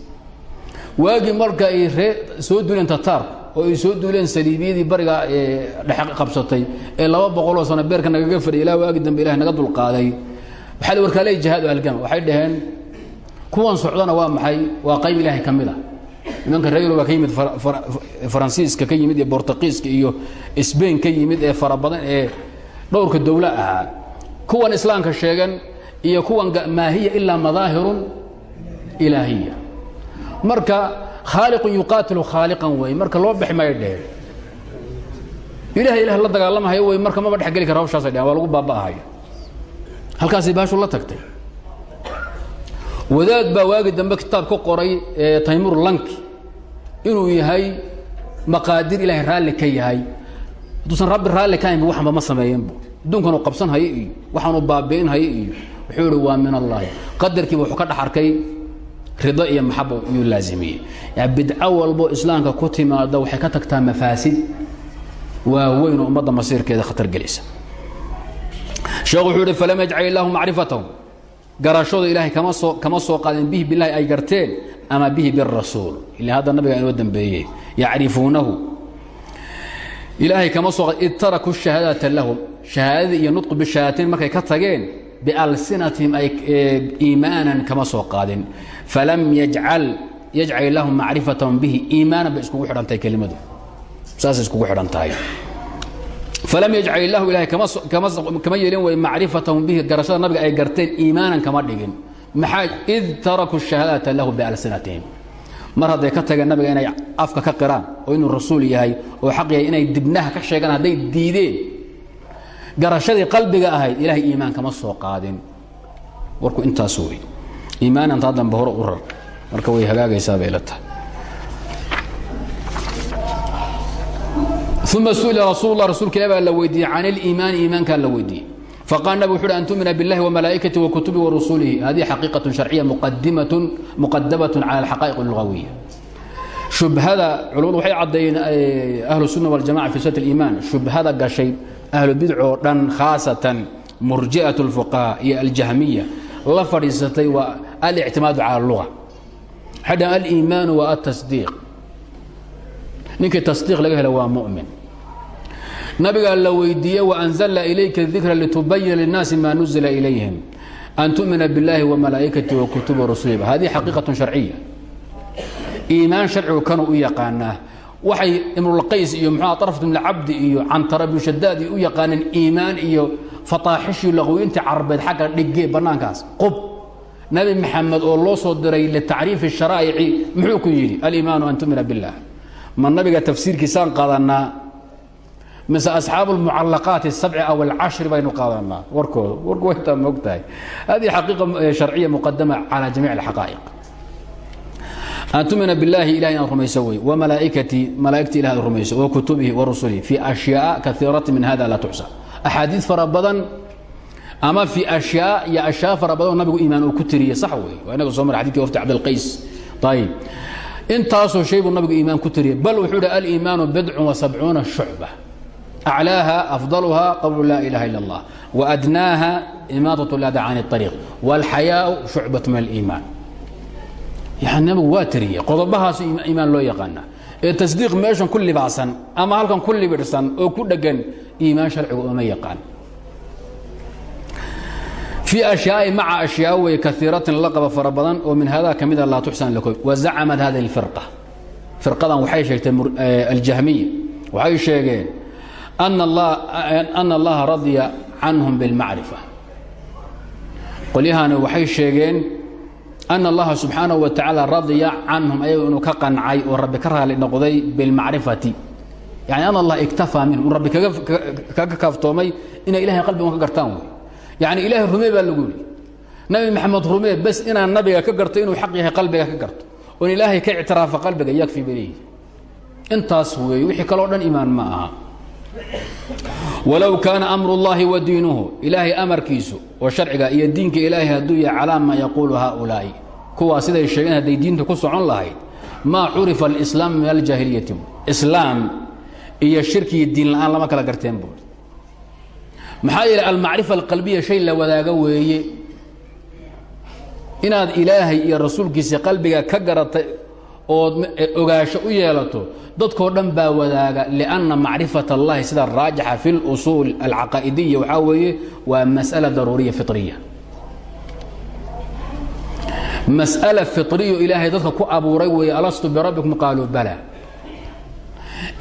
S1: waagii marka ay ree soo duuleen tataarku oo ay soo duuleen saliibiyadii bariga dhexe qabsatay ee laba boqoloo sano beerka nagaga fadhiya ilaa waagi dambe ilahay naga dulqaaday. Waxaa warkaaley jihaad o halgama waxay dhaheen kuwan socdana waa maxay? Waa qayb ilaahay ka mid a nimanka reer yuruba ka yimid faransiiska ka yimid iyo bortuqiiska iyo sbain ka yimid ee fara badan ee dhowrka dowlo ahaa. Kuwan islaamka sheegan iyo kuwan maa hiya ilaa madaahirun ilaahiya. Marka khaaliqun yuqaatilu khaaliqan wey marka loo bixi maya dheheen ilahay ilah la dagaalamahayo wey marka maba dhexgeli kara hawshaasay dheheen waa lagu baaba'ahayo. Halkaasay baashu la tagtay. Wadaad baa waagi dambe kitaab ka qoray taymur lanki inuu yahay maqaadir ilaahay raalli ka yahay. Hadduusan rabbi raalli ka haynba waxanba ma sameeyenbu adduunkan uu qabsan hayo iyo waxaanuu baabi'in hayo iyo wuxuu ihi waa min allaahi qadarkiiba wuxuu ka dhex arkay rido iyo maxabo iyuu laazimiyey bidco walbo islaamka ku timaada waxay ka tagtaa mafaasid. Waaweyn oo ummadda masiirkeeda khatar gelisa sheekhu wuxuu ihi falam yajcal illaahu macrifatahum garashooda ilaahay kama soo kama soo qaadeen bihi bilaahi ay garteen ama bihi birasuul ila hadda nabiga inoo dambeeye yacrifuunahu. Ilaahay kama soo id tarakuu lahum. Shahaadadii iyo nudqu bishahaadatain markay ka tageen bialsinatihim ay iimaanan kama soo qaadin. Falam yajcal yajcal lahum macrifatahum bihi. Iimaanan bay iskugu xidhantahay kelimadu. Saasay iskugu xidhan falam yajcal illahu ilahay kama yeelin way macrifatahum bihi. Garashada nabiga ay garteen iimaanan kama dhigin maxaa id tarakuu shahaadata lahu bialsinatihim. Mar hadday ka tageen nabiga inay afka ka qiraan oo inuu rasuul yahay oo xaq yahay inay dibnaha ka sheegaan hadday diideen garashadii qalbiga ahayd ilahay iimaan kama soo qaadin. Warku intaas wey iimaan antaa dambe hore u marka way hagaagaysaa bay la tahay. Su'ila rasuul lah rasulka ilah la weydiiyey can iliimaani iimaankaa la weydiiyey faqal nabig wuxu uhi an tumina biاllahi wamalaa'ikatihi wakutubihi warusulihi hadihi xaqiiqaة sharciya muqadabaة cala alxaqaa'iq اlugawiya shubhada culimadu waxay caddeeyeen ahlu الsunna waljamaca fi sat اliimaan shubhada gashay ahlu bidcoo dhan khaasatan murji'aة اlfuqaha iyo aljahmiya la fadhiisatay waa alictimaadu cala اluga waxay dhahan aliimaanu waa atasdiiq ninkii tasdiiq laga hela waa mu'min nabigaa la weydiiye waanzlna ilayka dikra litubayina linaasi maa nuzila ilayhim an tumina biاllahi wmalaaikati wakutubi rasulih hadihi xaqiiqatu sharciya iimaan sharcigu kanuu u yaqaanaa waxay imrulqays iyo mxua arfat bn cabdi iyo cantara bnu shadaad u yaqaaneen iimaan iyo fataaxishii laqooyinta carbeed xagga dhigee bannaankaas. Qub. Nabi maxamed oo loo soo diray litacriifi sharaa'ici muxuu ku yidhi alimaanu an tumina biاllah ma nabiga tafsiirkiisaan qadanaa mise asxaabu اlmucalaqaat الsabci aw alcashri baynu qaadanaa warkooda warku waytaa moog tahay hadihi xaqiiqa sharciya muqadama calى jamiic اlxaqaa'iq an tumina biاllahi ilahi inaad rumayso wey wmalaaikatii malaaigta ilah ad rumayso wakutubihi warusulihi fi ashyaء kaiirati min hada laa tuxsa axaadiid fara badan ama fi ashyaa iyo ashyaa fara badan oo nabigu iimaan uu ku tiriyey sax wey waa inaga soo mara xadidki wafti cabdilqays ayib intaasoo shay buu nabigu iimaan ku tiriyey bal wuxuu hi aliimaanu bidcu وasabcuuna shucba aclaaha afdaluha qowlu laa ilaha ila اllah waadnaaha imaadaة lada can الطariiq wاlxayaau shucbaة min اliimaan yani nabigu waa tiriyey qodobahaas iimaan loo yaqaana ee tasdiiq meeshan ku libacsan ama halkan ku libidhsan oo ku dhegan iimaan sharcigu ooma yaqaan في أشياء مع أشياء وي كثيرة لقب فربضان ومن هذا كمذا لا تحسن لكم وزعمت هذه الفرقة فرقة ana allaha radya canhum bilmacrifa qolyahani waxay sheegeen ana allaha subxaanahu wa tacaala radya canhum ayago inuu ka qancay oo rabbi ka raali noqday bilmacrifati yani ana allah iktafaa minhum un rabbi kaga kaaftoomay inay ilahay qalbigun ka gartaan wey yacni ilaahay rumee baa lagu yidhi nabi maxamed rumee bes inaan nabiga ka garto inuu xaq yahay qalbiga ka garto oon ilaahay ka ictiraafo qalbiga yakfi belihi intaas weeye wixii kaloo dhan imaan ma aha walow kaana amru اllahi wa diinuhu ilaahay amarkiisu oo sharciga iyo diinka ilaahay hadduu yahay calaa maa yaquulu haaulaa'i. Kuwaa siday sheegeen hadday diinta ku socon lahayd maa curifa alislaam min aljaahiliyati. Islaam iyo shirki iyo diin la'aan lama kala garteen buuri maxaa yeelay almacrifa alqalbiya shay la wadaago weeye. Inaad ilaahay iyo rasuulkiisa qalbiga ka garatay ood ogaasho u yeelato dadkoo dhan baa wadaaga lianna macrifat allahi sida raajixa fi lusuul alcaqaa'idiya waxaa weeye waa mas'ala daruuriya fitriya. Mas'ala fitriyo ilaahay dadka ku abuuray weeye alastu birabbikum qaaluu bala.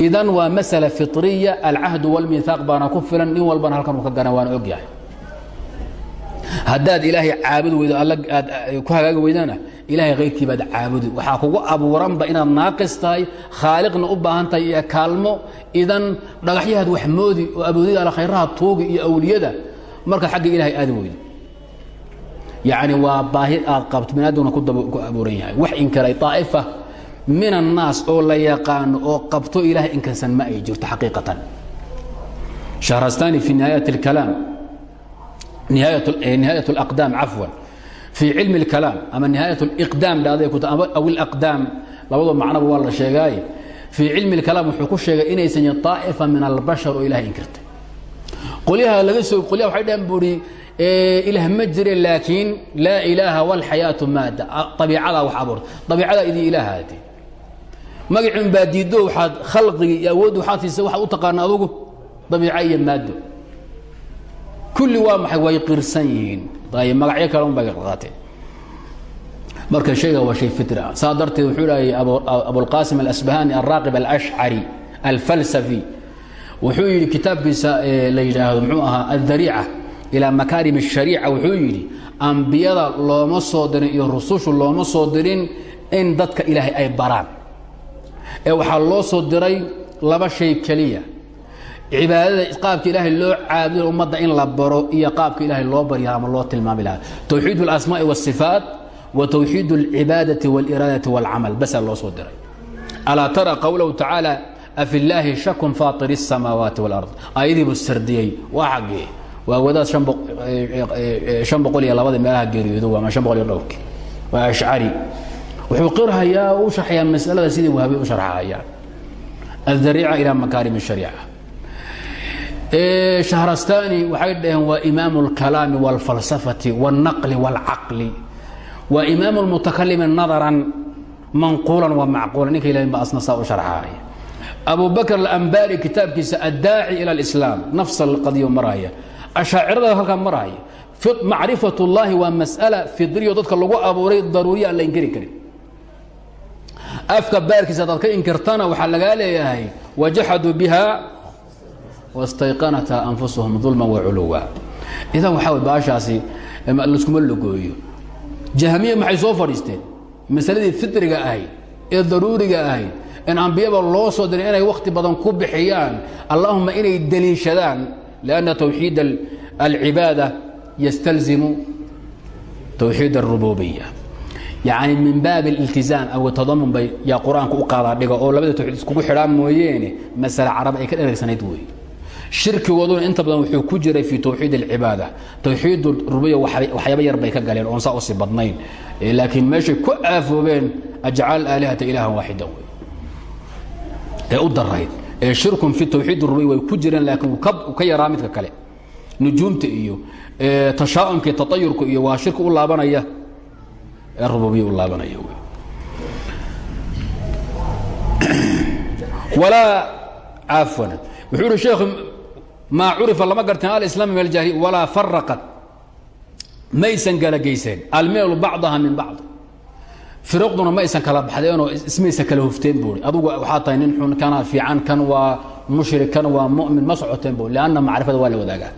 S1: Idan waa masala fitriya alcahdu walmiihaaq baana ku filan nin walbana halkan uu ka gana waana og yahay haddaad ilaahay caabudi weydo aad ku hagaagi weydana ilaahay hayrkii baad caabudi. Waxaa kugu abuuranba inaad naaqis tahay khaaliqna u baahan tahay iyo kaalmo. Idan dhagaxyahaad waxmoodi oo aboodida khayraha tuugi iyo awliyada markaad xagga ilaahay aadi weydo. Yacni waa baahi aad qabto binaadamna ku abuuran yahay. Wax inkiray aa'ifa min annaas oo la yaqaano oo qabto ilaahay inkarsan ma ay jirto xaqiiqatan. Shahrastani fi nihaayat اlkalaam nihaayat اlaqdaam cafwan fii cilmi اlkalaam ama nihaayat اliqdaam dhaaday ku aw ilaqdaam labadoo macnaba waa la sheegaaye fii cilmi اlkalaam wuxuu ku sheegay inaysan yihin طaa'ifa min albashar oo ilahay inkirtay qolyaha laga soo qolyaha waxay dhahan buuri ilaah ma jire laakiin laa ilaaha wاlxayaatu maada abiicadaa wax abuurta abiicadaa idin ilaahaade magacin baa diiddo waxaad khalqigi iyo awooddi waxaad siisay waxaad u taqaana adugu dabiico iyo maado kulli waa maxay? Way qirsan yihiin. Ayb magacyo kale un bay qaateen marka shayga waa shay fitri ah. Saa darteed wuxuu leeyay abulqaasim alasbahani alraaqib alashcari alfalsafi wuxuu yidhi kitaabkiisa la yidhaahdo muxuu ahaa aldariica ilaa makaarim الshariica wuxuu yidhi ambiyada looma soo dirin iyo rusushu looma soo dirin in dadka ilaahay ay baraan. Ee waxaa loo soo diray laba shay keliya cibaadada qaabka ilaahay loo caabudo ummadda in la baro iyo qaabka ilaahay loo barya ama loo tilmaami lahaa towxiid اlasmaaءi wالصifaat wa towxiid اlcibaadaةi wاliraadaةi wاlcamal basaa loo soo diray alaa tara qowlahu tacaala afi illaahi shakun faaطir الsamaawaati wاlard aayadiibu sardiyey waa xaggee waa wadaad an boqol iyo labada meelaha geeriyoodo ama an boqol iyo dhowrki waa ashcari wuxuu qirhayaa u sharxayaa masalada sidii wahabi u sharxahayaan aldariica ilaa makaarim الshariica shahrastani waxay dhaheen waa imaamu اlkalaami wاlfalsafati wاlnaqli wاlcaqli waa imaamu اlmutakalimi nadaran manquulan wa macquulan ninka ilahin ba asna saa u sharxahaya abu bakr alambari kitaabkiisa addaaci ila اlislaam nafs alqadiyo maraya ashaacirada halkaa maraya macrifat اllahi waa mas'ala fidriyo dadka lagu abuuray daruuriya aan la inkari karin afka baarkiisa hadaad ka inkirtana waxaa lagaa leeyahay wajaxaduu biha wastayqanatha anfusuhum dulma waculuwa idan waxaa way baashaasi laskuma logooyo jahmiya maxay soo fadhiisteen masaladii fitriga ahayd ee daruuriga ahayd in ambiyaba loo soo diray inay wakhti badan ku bixiyaan allahuma inay deliishadaan lianna towxiid alcibaada yastalzimu towxiid alrububiya yacni min baab aliltizaam aw tadamun bay yaa qur'aanka u qaadaa dhiga oo labada towxiid iskugu xidhaan mooyeene masale carab ay ka dhereegsanayd wey shirkigooduna inta badan wuxuu ku jiray fii towxiid alcibaada. Towxiid rububiya waxyaaba yar bay ka galeen oon saa u sii badnayn. Laakiin meeshay ku aafoobeen ajcal aalihata ilaahan waaxidan wey ee u darayd ee shirkun fi towxiid rububiya way ku jireen laakiin uu ka yaraa midka kale. Nujuumta iyo tashaa'umka iyo tatayurka iyo waa shirki u laabanaya. Ee rububiya u laabanaya walaa caafwan wuxuu ihi maa curifa lama garteen alslaam min aljahli walaa faraqat maysan kala geyseen. Almilalu bacdaha min bacd. Firaqduna ma aysan kala baxdeenoo ismaysan kala hufteen buui adugu waxaa tahay nin xun kana fiican kan waa mushrik kan waa mumin ma socoteen bu lanna macrifada waa la wadaagaa.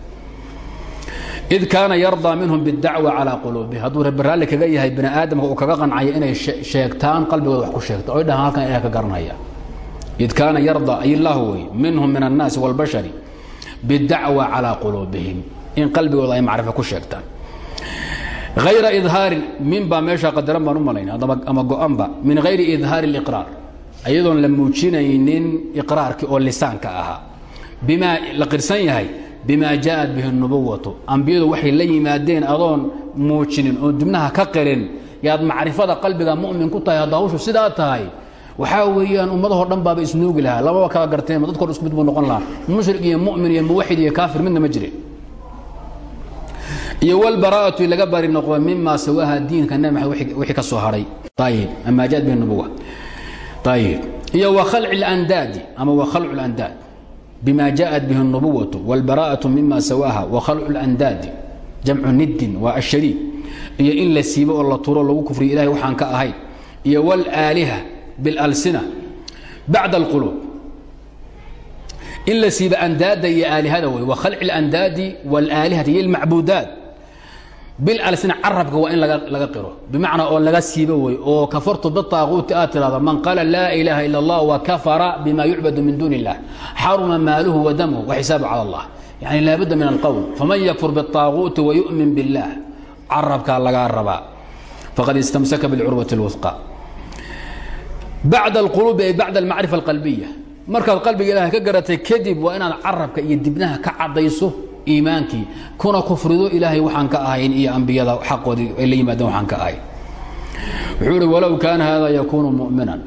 S1: Id kaana yardaa minhum bidacwa calaa quluubihi. Hadduu rebe raalli kaga yahay bini aadamka uu kaga qancaya inay sheegtaan qalbigooda wax ku sheegta. Oy dhahaan halkan ilah ka garanhaya id kaana yardaa ay lahu wey minhum min annaasi wاlbashari bاdacwa calىa quluubihim in qalbigooda ay macrifo ku sheegtaan hayra idhaarin min baa meeshaa qadaran baan u malayna ama go-anba min hayri idhaari اliqraar ayadoon la muujinaynin iqraarkii oo lisaanka ahaa bimaa la qirsan yahay bima jaaءat bihi الnubuwatu ambiyadu waxay la yimaadeen adoon muujinin oo dibnaha ka qirin yaad macrifada qalbiga mu'min ku tahay hadda hawshu sidaa tahay waxaa weeyaan ummadahoo dhan baaba isnuugi lahaa lamaba kala garteen dadko dhan isku mid buu noqon lahaa mushrik iyo mu'min iyo muwaxid iyo kaafir midna ma jire iyo wlbaraa'atu laga bari noqo mima sawaaha diinka nabi maxamed wixii ka soo haray ayib ama jaat bihi nubuwa ayib iyo wa khalci اlandaadi ama wa khalcu اlandaad bima jaaءat bihi الnubuwaة wاlbara'aة mima sawaaha wakhalcu اlandaadi jamcu nidin waa ashariik iyo in la siibo oo la turo lagu kufriyo ilahay waxaan ka ahayn iyo wاlaaliha biاlalsina bacda اlquluub in la siibo andaada iyo aalihada wey wakhalci اlandaadi wاlaalihati iyo اlmacbuudaat bilalsina carabka waa in laga qiro bimacnaa oo laga siibo wey oo kafartu bitaaquuti aad tirahdo man qaala laa ilaaha ila اllah wakafara bima yucbadu min duuni اllah xaruma maaluhu wa damuhu waxisaabu cala اllah yani laabudda min alqowl faman yakfur biالطaaquuti wayu'min biاllah carabkaa lagaa rabaa faqad istamsaka biاlcurwati اlwusqa bacda اlquluubi ay bacda almacrifa alqalbiya. Markaad qalbiga ilahay ka garatay kadib waa inaad carabka iyo dibnaha ka cadayso iimaankii. Kuna kufrido ilaahay waxaan ka ahayn iyo ambiyada xaqoodii ay la yimaadeen waxaan ka ahayn. Wuxuu ihi walow kaana hada yakuunu mu'minan.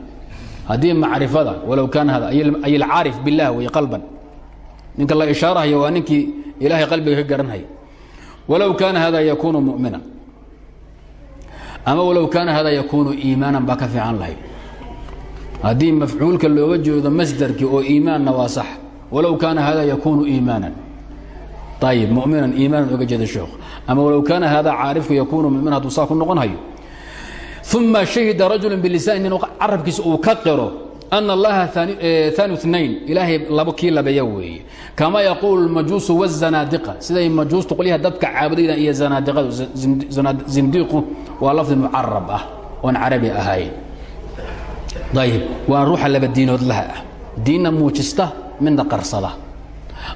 S1: Haddii macrifada walow kaana hada ay alcaarif billah wey qalban. Ninka la ishaarahayo waa ninkii ilaahay qalbiga ka garanhaya walow kaana hada yakuunu mumina ama walow kaana hada yakuunu iimaanan baa ka fiican lahay haddii mafcuulka looga jeedo masdarkii oo iimaanna waa sax walow kaana hada yakuunu iimaanan. Ayib muminan iimaanan oga jeeda sheekhu ama walow kaana hada caarifku yakuunu mumin hadduu saa ku noqon hayo. Uma shahida rajulu bilisaan nin carabkiisa uu ka qiro ana allaha aani nayn ilaahay labo kii labeeya weeye. Kama yaquulu majuusu wazanaadiqa siday majuustu qolyaha dadka caabudaydan iyo zanaadiqadu zindiiqu waa lafdi mucarab ah oon carabi ahayn ayib waa ruuxa laba diinoodlaha ah diinna muujista midna qarsada.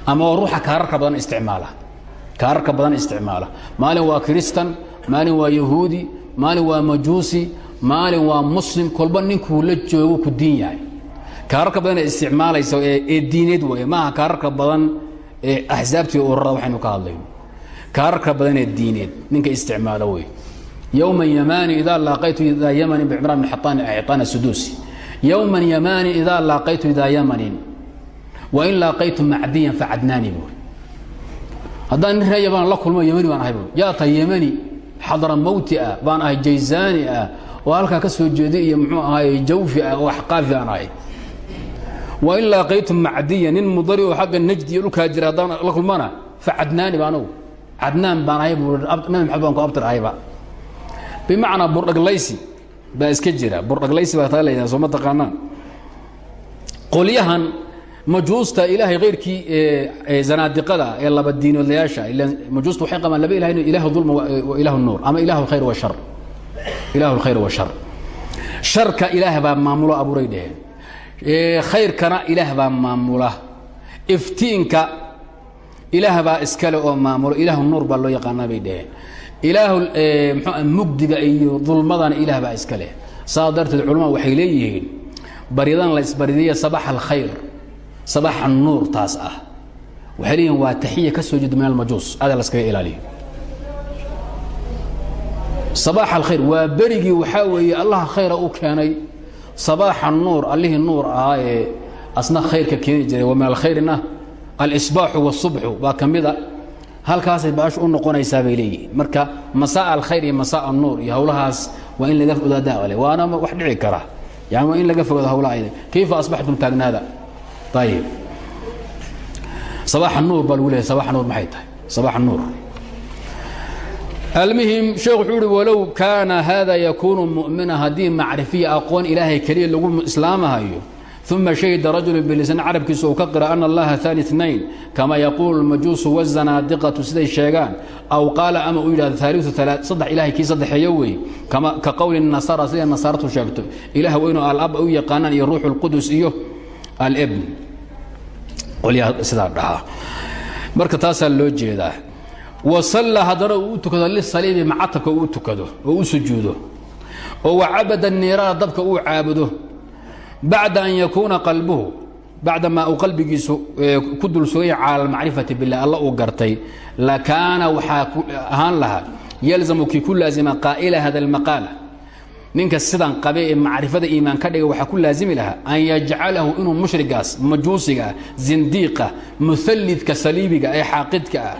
S1: Ama waa ruuxa kaararka badan isticmaala. Kaararka badan isticmaala. Maalin waa kiristan maalin waa yahuudi maalin waa majuusi maalin waa muslim kolba ninkuu la joogo ku diin yahay. Kaararka badan ee isticmaalaysa ee diineed waay. Maaha kaararka badan ee axsaabtii ururada waxaynu ka hadlayno. Kaararka badan ee diineed ninka isticmaala wey yowma yamani idaa laaqaytu bicimraan bin xataan xitaan suduusi yowma yamani idaa laaqaytu idaa yamanin wain laaqaytu macdiyan facadnaani buuri haddaan nin ree yabaan la kulmo yemani baan ahay buuri yaa tahay yemani xadra mawti ah baan ahay jaysaani ah oo halkaa ka soo jeeday iyo muxuu ahaay jawfi ah oo axqaafi aan ahay wain laaqaytu macdiya nin mudari oo xagga najdi iyo dhulkaa jira haddaan la kulmana facadnaani ba anugu cadnaan baan ahay buuri nabi maxamed baan ku abtir ahayba bimacnaa burdhaglaysi baa iska jira. Burdhaglaysi baa taa layidhaha soo ma taqaanaan. Qolyahan majuusta ilaahay hayrkii zanaadiqada ee laba diinoodlayaasha majuusta waxay qabaan laba ilahay ilahu dulma wa ilahu nuur ama ilahu lkhayr wa shar. Ilahu lkhayr wa shar. Sharka ilaah baa maamulo abuuray dheheen khayrkana ilaah baa maamula. Iftiinka ilaah baa iskale oo maamulo. Ilahu nuur baa loo yaqaanaa bay dheheen ilaahu mxuu mugdiga iyo dulmadana ilaah baa iska leh. Saa darteed culamadu waxay leeyihiin baryadan la isbaridiya sabax alkhayr sabax annuur taas ah. Waxay leeyihiin waa taxiya ka soo jeeda min almajuus. Adaa laskaga ilaaliyo. Sabaax alkhayr waa berigii waxaa weeye allaha khayra u keenay. Sabaaxa nuur allihii nuur ahaa ee asna khayrka keeni jiray. Wa min alkhayrina alisbaaxu wasubxu baa ka mida halkaasay baashu u noqonaysaa bay leeyihiin. Marka masaa alkhayr iyo masaa annuur iyo hawlahaas waa in laga odaadaale waana wax dhici kara. Yani waa in laga fogado hawlaha ayda kayfa asbaxtum taagnaada? Ayib sabaax nuur baa lagu leeyahy sabaax nuur maxay tahay? Sabaax nuur almuhim sheekh wuxuu uhi walow kaana hada yakuunu mu'mina haddii macrifiya aqoon ilaahay keliya lagu islaamahayo uma shahida rajulu bilisan carabkiisa uu ka qira ana allaha aani nayn kama yaquulu lmajuusu wazanaadiqatu siday sheegaan aw qaala ama uu yidhahdo aaliu saddex ilahay kii saddexeeyo wey ka qowli nasara siday nasaartu sheegto ilaah weynu alab u yaqaanaan iyo ruuxu lqudus iyo alibn sidaa dhahaa marka taasaa loo jeedaa wasalla haddana uu u tukado lisaliibi macatabka uu tukado oo u sujuudo oo wacabada niiraana dabka uu caabudo bacda an yakuuna qalbuhu bacdamaa uu qalbigiisu ku dul suganya cala almacrifati bilah alla uu gartay lakaana waxaa ahaan lahaa yalzamu kii ku laazima qaa'ila hada almaqaala. Ninka sidan qabe ee macrifada iimaan ka dhiga waxaa ku laazimi lahaa an yajcalahu inuu mushrigaas majuusiga ah zindiiqa muallidka saliibiga ee xaaqidka ah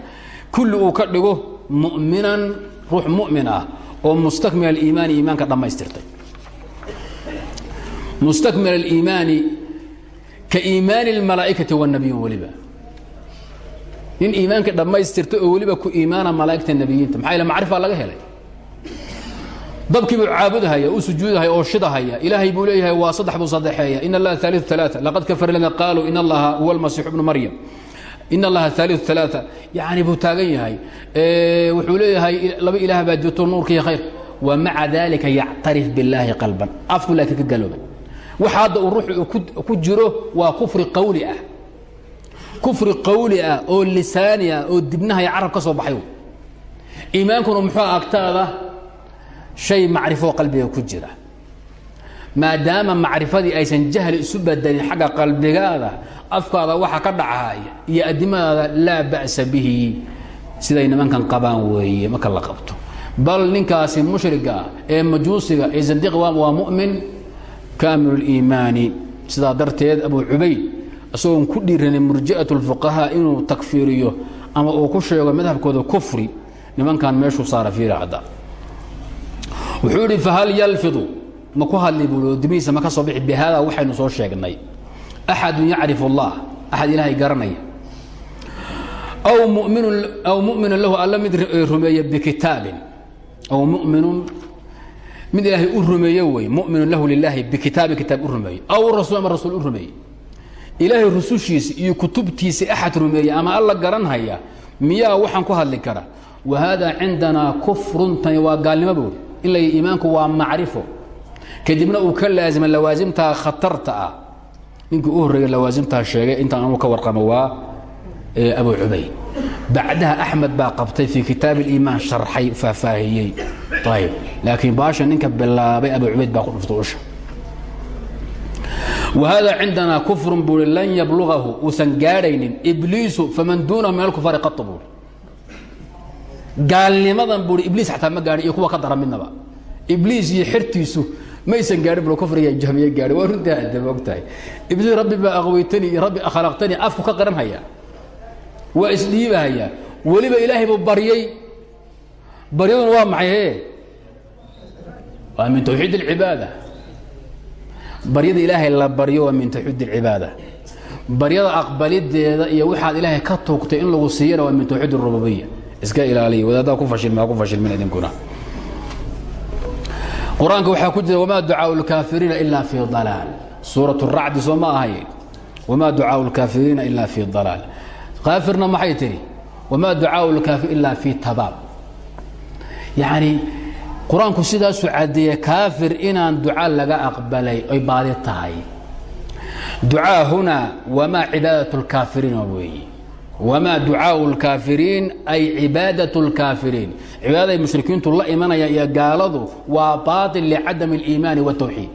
S1: kulli uu ka dhigo mu'minan ruux mu'min ah oo mustakmil aliimaani iimaanka dhammaystirtay mustakmil aliimaani ka iimaani اlmalaa'ikati wاnabiyin weliba nin iimaanka dhammaystirtay oo weliba ku iimaana malaa'igta nebiyiinta maxaa yaele macrifaa laga helay dabkii buu caabudahaya u sujuudahaya oo shidahaya ilaahay buu leeyahay waa saddex buu saddexeeya in allaha aaliu ثalaaثa laqad kafara lana qaaluu in allaha huwa almasiixu bnu maryam in allaha aaliu ثalaaثa yani buu taagan yahay wuxuu leeyahay laba ilaah baa jirto nuurka iyo khayr wa maca dalika yactarif biاllaahi qalban afku laakiin ka galooba waxa hadda uu ruuxu ku jiro waa kufri qawli ah. Kufri qawli ah oo lisaani ah oo dibnaha iyo carab ka soo baxay. Iimaankuna muxuu agtaada shay macrifoo qalbiga ku jira. Maadaama macrifadii aysan jahli isu bedelin xagga qalbigaada afkaada waxa ka dhacaya iyo adimadaada laa ba'sa bihi. Siday nimankan qabaan weeye marka la qabto. Bal ninkaasi mushriga ee majuusiga ee zandiqa waa mu'min kaamilu liimaani sidaa darteed abu cubayd isagoon ku dhiiranin murji'at اlfuqahaa inuu takfiiriyo ama uu ku sheego madhabkooda kufri nimankan meeshuu saara fiiri hadda. Wuxuu idhi fahal yalfidu? Ma ku hadli buui dimihiisa ma ka soo bixi bihaada waxaynu soo sheegnay. Axadun yacrifu allah axad ilaahay garanaya. Aw muminun lahu alla mid rumeeya bikitaabin aw muminun mid ilaahay u rumeeye wey muminun lahu lilaahi bikitaabin kitaab u rumeeye aw rasul ama rasuul u rumeeye ilaahay rusushiisa iyo kutubtiisa axad rumeeye ama alla garanhaya miyaa waxaan ku hadli kara wa haadaa cindanaa kufrun tani waa gaalnimo buuri in lay iimaanku waa macrifo. Kadibna uu ka laazima lawaasimtaa khatarta ah. Ninkii u horreeya lawaasimtaa sheegay intaan anu ka warqamo waa abu cubayd bacdaha axmed baa qabtay fii kitaab اliimaan sharxay faahfaahiyey. Ayb laakiin baasha ninka bilaabay abu cubayd baa ku dhuftay usha. Whada cindanaa kufrun buui lan yablugahu uusan gaadhaynin. Ibliisu faman duunahu min alkufaari qatu buui gaalnimadan buui ibliis xataa ma gaadhin iyo kuwa ka dara midnaba. Ibliis iyo xertiisu maysan gaadhin bu kufriga jahmiye gaadhin. Waa runtaa adaba og tahay ibliis rabbi baa aqwaytani iyo rabbi khalaqtani afku ka qaran hayaa waa isdhiibahayaa weliba ilaahay buu baryey baryaduna waa maxay he waa min tawxiid اlcibaada baryada ilaahay la baryo waa min tawxiid اlcibaada baryada aqbalideeda iyo waxaad ilaahay ka tuugtay in lagu siiyana waa min tawxiid اrububiya iska ilaaliya wadaaddaa ku fashilma ku fashilmin idinkuna qur-aanka waxaa ku jira wamaa ducaau اlkaafiriina ila fii dalaal suuraة الracdi soo ma ahay wamaa ducaau اlkaafiriina ila fii dalaal kaafirna maxay tihi wamaa ducaau اlkaafir ila fii tabaab yani qur-aanku sidaasuu caddeeye kaafir inaan duca laga aqbalay oy baadi tahay ducaa hunaa wamaa cibaadaة اlkaafiriina weeye wamaa ducaau اlkaafiriin ay cibaadaة اlkaafiriin cibaadaday mushrikiintu la imanayaan iyo gaaladu waa baaطil licadam اliimaani wالtawxiid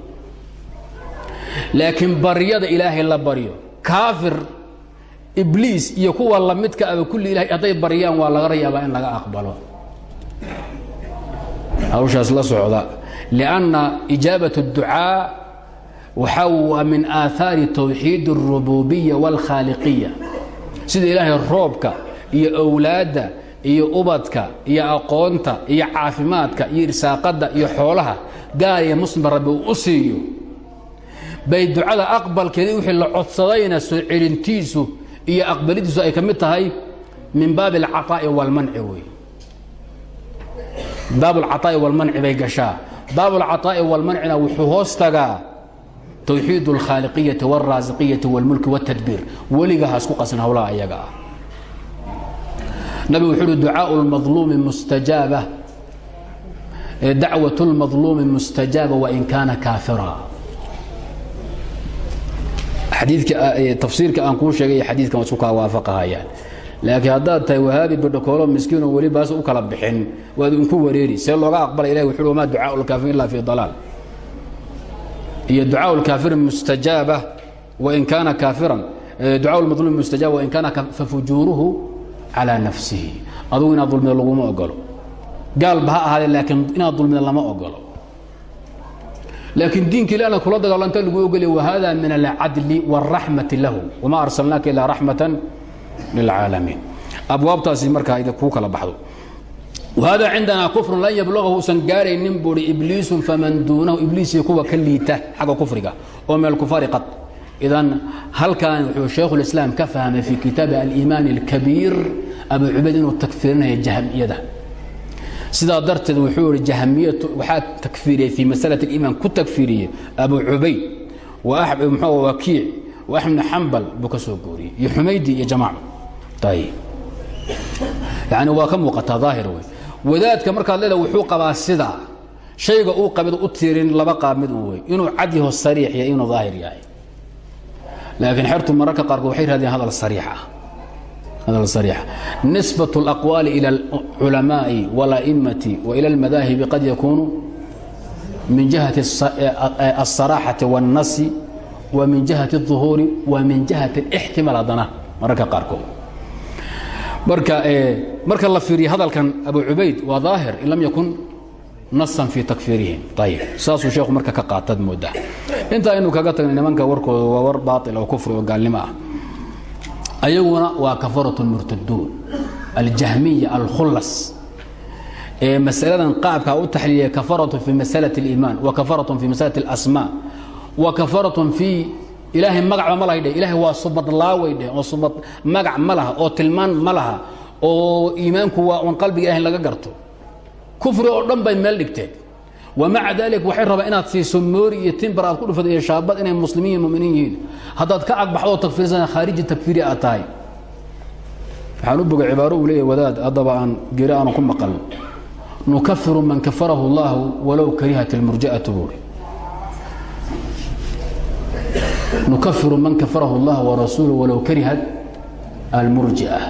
S1: laakiin baryada ilaahay la baryo kaafir ibliis iyo kuwa lamidka aba kulli ilahay hadday baryaan waa laga yaabaa in laga aqbalo hawshaas la socda لأnna إijaabaة الducاa waxa waa min aaثaari tawxiid الrububiya wاlkhaaliqiya sida ilaahay roobka iyo owlaadda iyo ubadka iyo aqoonta iyo caafimaadka iyo irsaaqadda iyo xoolaha gaal iyo muslimba rabbi uu u siiyo bay ducada aqbalkeeda wixii la codsadayna soo celintiisu iyo aqbalidiisu ay ka mid tahay min baabi اlcaطaa'i wاlmanci wey baab اlcaطaa'i wاlmanci bay gashaa baab اlcaطaa'i wاlmancina wuxuu hoos tagaa tawxiid اlkhaaliqiyati wاlraasiqiyati wاlmulki wاtadbiir weliga ha isku qasin howlaha ayaga ah nabigu wuxuu uhi ducaaءu اlmaظluumi mustajaaba dacwaة اlmaظluumi mustajaaba wain kaana kaafira xadiidka tafsiirka aan kuu sheegay xadiidkan isku kaa waafaqahayaan. Laakiin haddaad tahay wahaabi badhakoolo miskiinoo weli baas u kala bixin waad inku wareeri. See looga aqbala ilahi wuxu wamaa ducaau lkaafir illa fii dalaal. Iyo ducaau lkaafiri mustajaaba wain kaana kaafiran ducaau lmadluumi mustajaaba wain kaana fafujuuruhu calaa nafsihi. Adugu inaad dulmida laguma ogolo. Gaalba ha ahaadee laakiin inaad dulmida lama ogolo laakiin diinka ilana kula dagaalanta lagu ogolya wahada min alcadli wاraxmati lahu wma arsalnaaka ilaa raxmata lilcaalamiin. Abwaabtaasi markaa kuu kala baxdo. Whada cindanaa kufrun lan yablugahu usan gaaraynin buui ibliisun faman duunahu ibliisiyo kuwa ka liita xagga kufriga oo min alkufaari qad. Idan halkan wuxuu shaykhu lislaam ka fahmay fii kitaabi aliimaan اlkabiir abu cubayd sidaa darteed wuxuu ihi jahmiyatu waxaa takfiiriyey fii masalati اliimaan ku takfiiriyey abu cubayd mxuu wakiic wa axmed xambal buu ka soo gooriyey iyo xumaydi iyo jamaaco ayib yani waa ka muuqataa daahir wey wadaadka markaad leedaha wuxuu qabaa sidaa shayga uu qabid u tirin laba qaab mid uu wey inuu cad yaho sariix yahay inuu daahir yahay. Laakiin xertu mararka qaarkood waxay rahdeen hadal sariix ah hadal sariixa nisbaة اlأqwaali ilى اlculamaaءi wاla'imati wa ilى اlmadaahibi qad yakuunu min jihati الصaraaxati والnasi wa min jihati الظuhuuri wa min jihati اlاxtimaal haddana mararka qaarkood marka marka la fiiriyo hadalkan abu cubayd waa daahir in lam yakun nasan fii takfiirihim ayib saasuu sheekhu marka ka qaatad moodaa intaa aynu kaga tagnay nimanka warkooda waa war baail oo kufri oo gaalnimo ah ayaguna waa kafarat murtaduun. Aljahmiya alkhulas ee masaladan qaabkaa u taxliiliya kafaratun fi masala اliimaan wa kafaratun fi masalai اlasmaa wa kafaratun fii ilaahay magacba ma lahay dheh ilahay waa subadlaaway dheh oo subad magac ma laha oo tilmaan ma laha oo iimaanku waa un qalbiga ilahay laga garto. Kufri oo dhan bay meel dhigteen wamaca daalik waxay rabaa inaad siiso moori iyo timbar aad ku dhufad iyo shaabad inay muslimiin muminiin yihiin haddaad ka agbaxdoo takfiirsana khaariji takfiiri aad tahay waxaan u bogay cibaaro uu leeyahy wadaad haddaba aan geri aanu ku maqal nukafiru man kafarahu اllahu walow karihat اlmurja'atu buuri nukafiru man kafarahu اllah warasuuluh walow karihat almurji'a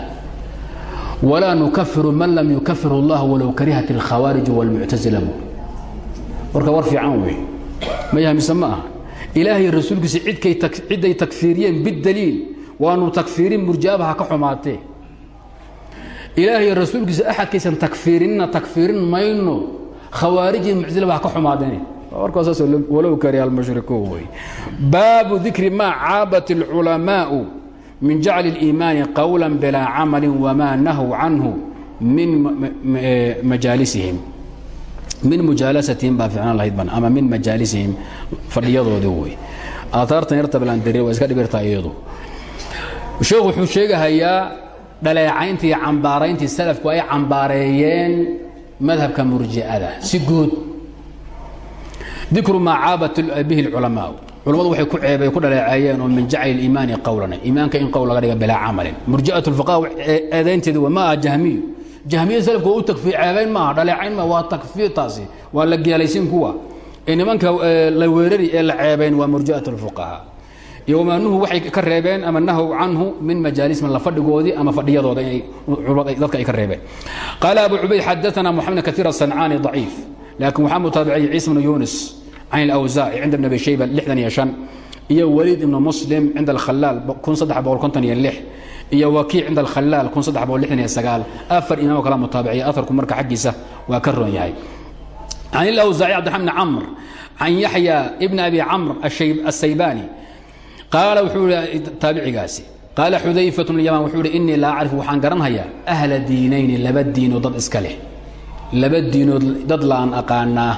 S1: walaa nukafiru man lam yukafirhu اllah walow karihat اlkhawaarij wاlmuctasila buuri warka war fiican wey ma yahmise ma aha. Ilaahay rasuulkiisa cidday takfiiriyeen bidaliil waanu takfiirin murji'aba ha ka xumaatee. Ilaahay rasuulkiisa axadkaysan takfiirinna takfiirin mayno khawaariji muctasilaba ha ka xumaadeen. Warkaas walow kariha almushrikuun wey baabu dikri maa caabat اlculamaa'u min jacli اliimaani qowla bilaa camali wamaa nahow canhu min majaalisihim min mujaalasatihim baa ficnaan lahayd ban ama min majaalisihim fadhiyadoodii wey aataartan yarta balandari waa iska dhibirtaa iyadu sheekhu wuxuu sheegahayaa dhaleecayntii iyo cambaarayntii salafku ay cambaareeyeen madhabka murji'ada si guud dikru maa caabat bihi اlculamaau culammadu waxay ku ceebay ku dhaleeceeyeen oo min jacli اliimaani qowlan iimaanka in qowl laga dhiga bilaa camalin murji'at اlfuqaha eedaynteedu ma aha jahmiyu jahmiya salafku waa u takfiir ceebayn maaha dhaleecayn ma waa takfiir taasi waa la geelaysin kuwa ee nimanka la weerari ee la ceebayn waa murji'at اlfuqaha iyo wamaa nuhu waxay ka reebeen ama nahow canhu min majaalisman la fadhigoodii ama fadhiyadooda dadka ay ka reebeen qaala abu cubayd xadaana moxamed kaiir asancaani ضaciif laakiin waxaa mutaabiciyey ciisa bnu yunis can اlawsaaci cinda bn abi shayba lixdan iyo shan iyo waliid ibnu muslim cinda alkhalaal iyo wakiic cinda alkhalaal kun saddex boqol lixdan iyo sagaal. Afar imaamo kala mutaabiciya aharku marka xaggiisa waa ka roon yahay. Can ilawsaaci cabdiraxman bn camr can yaxya ibn abi camr asaybani qaala wuxuu i taabicigaasi qaala xudayfat bn yaman wuxuu hi innii laa acrifu waxaan garanhayaa ahla diinayni laba diinood dad iska leh. Laba diinood dad laan aqaanaa.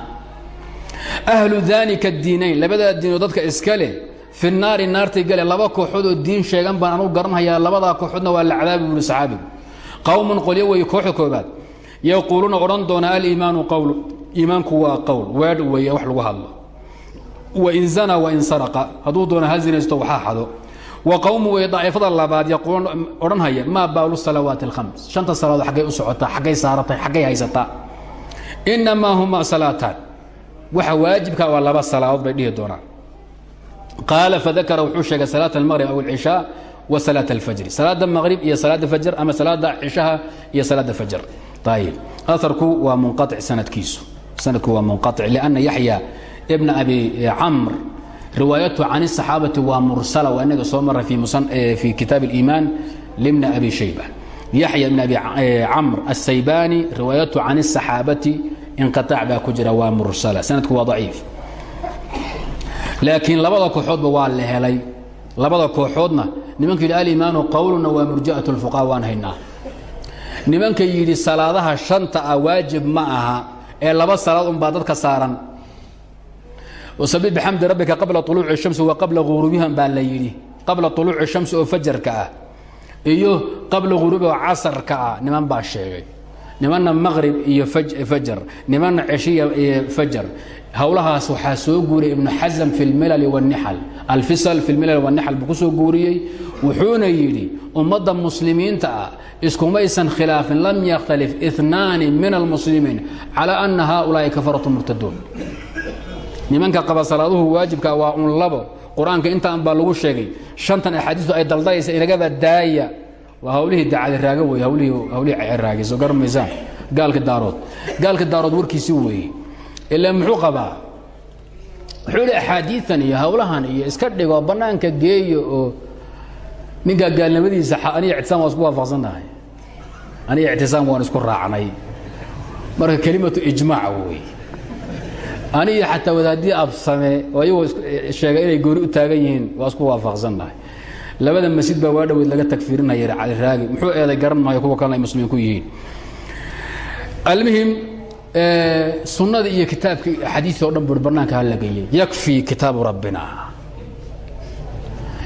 S1: Ahlu daanika diinayn labadaa diinood dadka iska fi naari naartay gale laba kooxood oo diin sheegan baan anugu garanhayaa labadaa kooxoodna waa la cadaabi buuri saxaabigu qowmun qolyo weeye kooxda koobaad yaquuluuna odhan doona aliimaanu qowlu iimaanku waa qowl weedh weeye wax lagu hadlo. wain zana wain saraqa. hadduu doono ha zinaysto waxaa xado. wa qowmu wey daa'ifada labaad yaquuluun odhanhaya maa baalu salawaati alkhams? shanta salaadood xaggay u socotaa xaggay saaratay xaggay haysataa. innamaa huma salaataan waxa waajibka waa laba salaadood bay dhihi doonaan qaala fadakara wuxuu sheegay salaat almaqrib aw alcishaa wa salaat alfajri salaada maqrib iyo salaada fajr ama salaada cishaha iyo salaada fajr ayib aharku waa munqaطic sanadkiisu sanadku waa munqaطic lianna yaxya ibn abi camr riwaayatu can الصaxaabati waa mursala waa inaga soo maray fi kitaab اliimaan libni abi shayba yaxya ibn abi camr aلsaybani riwaayatu can الصaxaabati inqiطaac baa ku jira waa mursala sanadku waa daciif laakiin labada kooxoodba waa la helay. Labada kooxoodna nimanka yidhi alimaanu qawluna waa murja'at اlfuqaha waan haynaa. Nimanka yidhi salaadaha shanta ah waajib ma aha ee laba salaad unbaa dadka saaran. Wasabbix bixamdi rabbika qabla uluuci shamsi wa qabla guruubihan baa la yidhi. Qabla uluuci shamsi oo fajarka ah iyo qabla guruubiha oo casarka ah niman baa sheegay nimanna maqrib iyo fajar nimanna ceshiya iyo fajar. Howlahaas waxaa soo guuriyay ibnu xasam fi lmilali wanial alfisal fi lmilal wannixal buu ku soo guuriyey wuxuuna yidhi ummadda muslimiinta ah iskumaysan khilaafin lam yakhtalif inaani min almuslimiin calaa ana haaulaai kafaratu murtaduun. Nimanka qaba salaaduhu waajibka waa un labo. Qur'aanka intaan baa lagu sheegay shantan axaadiistu ay daldalaysa inagaba daaya waa hawlihii dacadi raaga wey hawlihii hawlihii ceraagay soo garmaysaan gaalka daarood. Gaalka daarood warkiisi weeye. Ilaa muxuu qabaa? Wuxuu hi axaadiitan iyo hawlahan iyo iska dhigo bannaanka geeyo oo ninkaa gaalnimadiisa aniga ictisaam waan isku waafaqsannahay aniga ictisaam waan isku raacnay. Marka kelimatu ijmaac wey aniga xataa wadaadii absame oo ayagoo sheegay inay gooni u taagan yihiin waa isku waafaqsannahay labada masjid baa waa dhoweyd laga tagfiirinaya cali raagi. Muxuu eeday garan maayo kuwa kalena ay muslimiin ku yihiin. Almuhim sunnadii iyo kitaabkii xadiidkii o dhan bui bannaanka ha la geeyey yakfii kitaabu rabbina.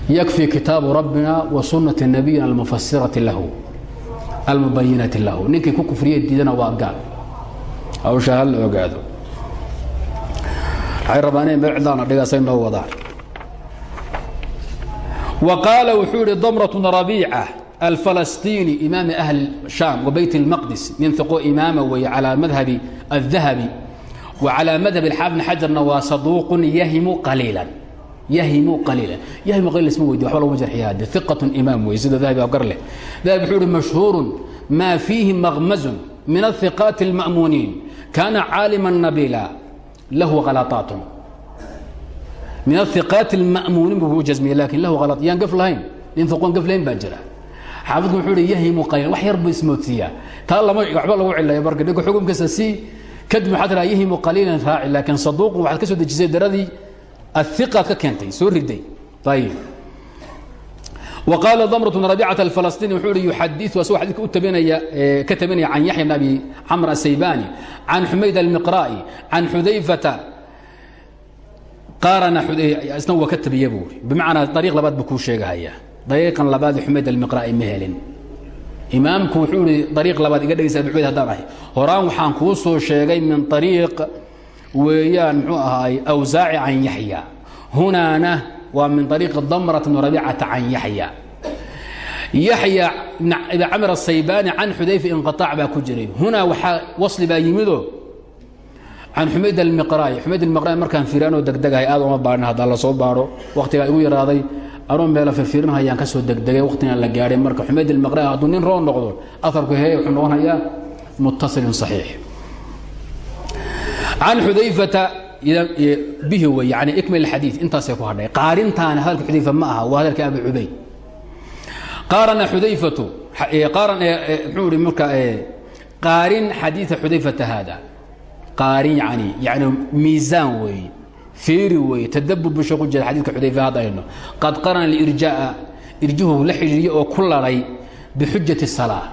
S1: Yakfii kitaabu rabbina wa sunnati nabiyina almufasirati lahu almubayinati lahu. Ninkii ku kufriye diidana waa gaal. Hawsha ha la ogaado. Waxay rabaan inay meel cidlaana dhigaasay noo wadaan wa qaala wuxuu idhi damrat bna rabiica alfalastiini imaami ahli shaam wa bayt اlmaqdis nin iqo imaama weeye calaa madhabi الdahabi wa calaa madhab اlxaafid bn xajarna waa saduuqun yahimu qaliilan yahimu qaliilan yahimu qaliil isma weydi waxba laguma jarxiya hadde iqatun imaam wey sida dahabi gar leh dahabi wuxuu ihi mashhuurun maa fiihi maqmazun min ahiqaati اlma'muuniin kaana caalima nabila lahu halaطaatun min aiqaati اlma'muuniin buu jasmiye laakiin lahu hala yaan gaf lahayn nin iqoon gaf lahayn baa jira xaafidku wuxuu hi yahimu qaliil wax yar buu ismoodsiiyaa taa lama waxba lagu cilayo marka ninka xukumkiisa si kadib waxaa tiraa yahimu qaliilan raaci laakiin saduuqun waxaad ka soo dejisay daradii aiqaad ka keentay soo riday ayib wa qaala damrat bn rabicata alfalastiini wuxuu hi yuxadiu asagoo xadidka u tabinaya ka tabinaya can yaxya bn abi camr asaybani can xumayd almiqra'i can xudayfata qaarana isna waa ka tabiya buu i bimacnaa ariiq labaad buu kuu sheegahayaa dariiqan labaad xumayd almiqra'i ma imaamku wuxuu ihi dariiq labaad iga dhegaysa abucubayd haddaan ahay. Horaan waxaan kuu soo sheegay min ariiq weeyaan muxuu ahaay awsaaci can yaxya. Hunaana waa min ariiqi damrat bn rabicata can yaxya. Yaxya ibn camr asaybaani can xudayfa inqiaac baa ku jiray. Hunaa waxaa wasli baa yimidoo can xumayd almiqra'i xumayd almiqra'i markaan fiiraanoo degdegahay aad uma baadhin haddaa la soo baadho wakhtigaa igu yaraaday anuu meela firfiirinhayaan ka soo degdegay wakhtigaan la gaadhay marka xumayd almiqra'i hadduu nin roo noqdo afarku hee wuxuu noqonayaa muttasilin saxiix can xudayfata bihi wey yani ikmil xadiid intaasay ku hadhay qaarintaana hadalka xudayfa ma aha waa hadalka abi cubayd qaarana xudayfatu qaaran muxuu ihi marka qaarin xadiida xudayfata haada qaarin yani yani miisaan weeye fiiri weeye tadabur busha ku jira xadiidka xudayfa haddayno qad qarana alirjaa'a irjuhu la xidhiiriye oo ku ladhay bixujati salaa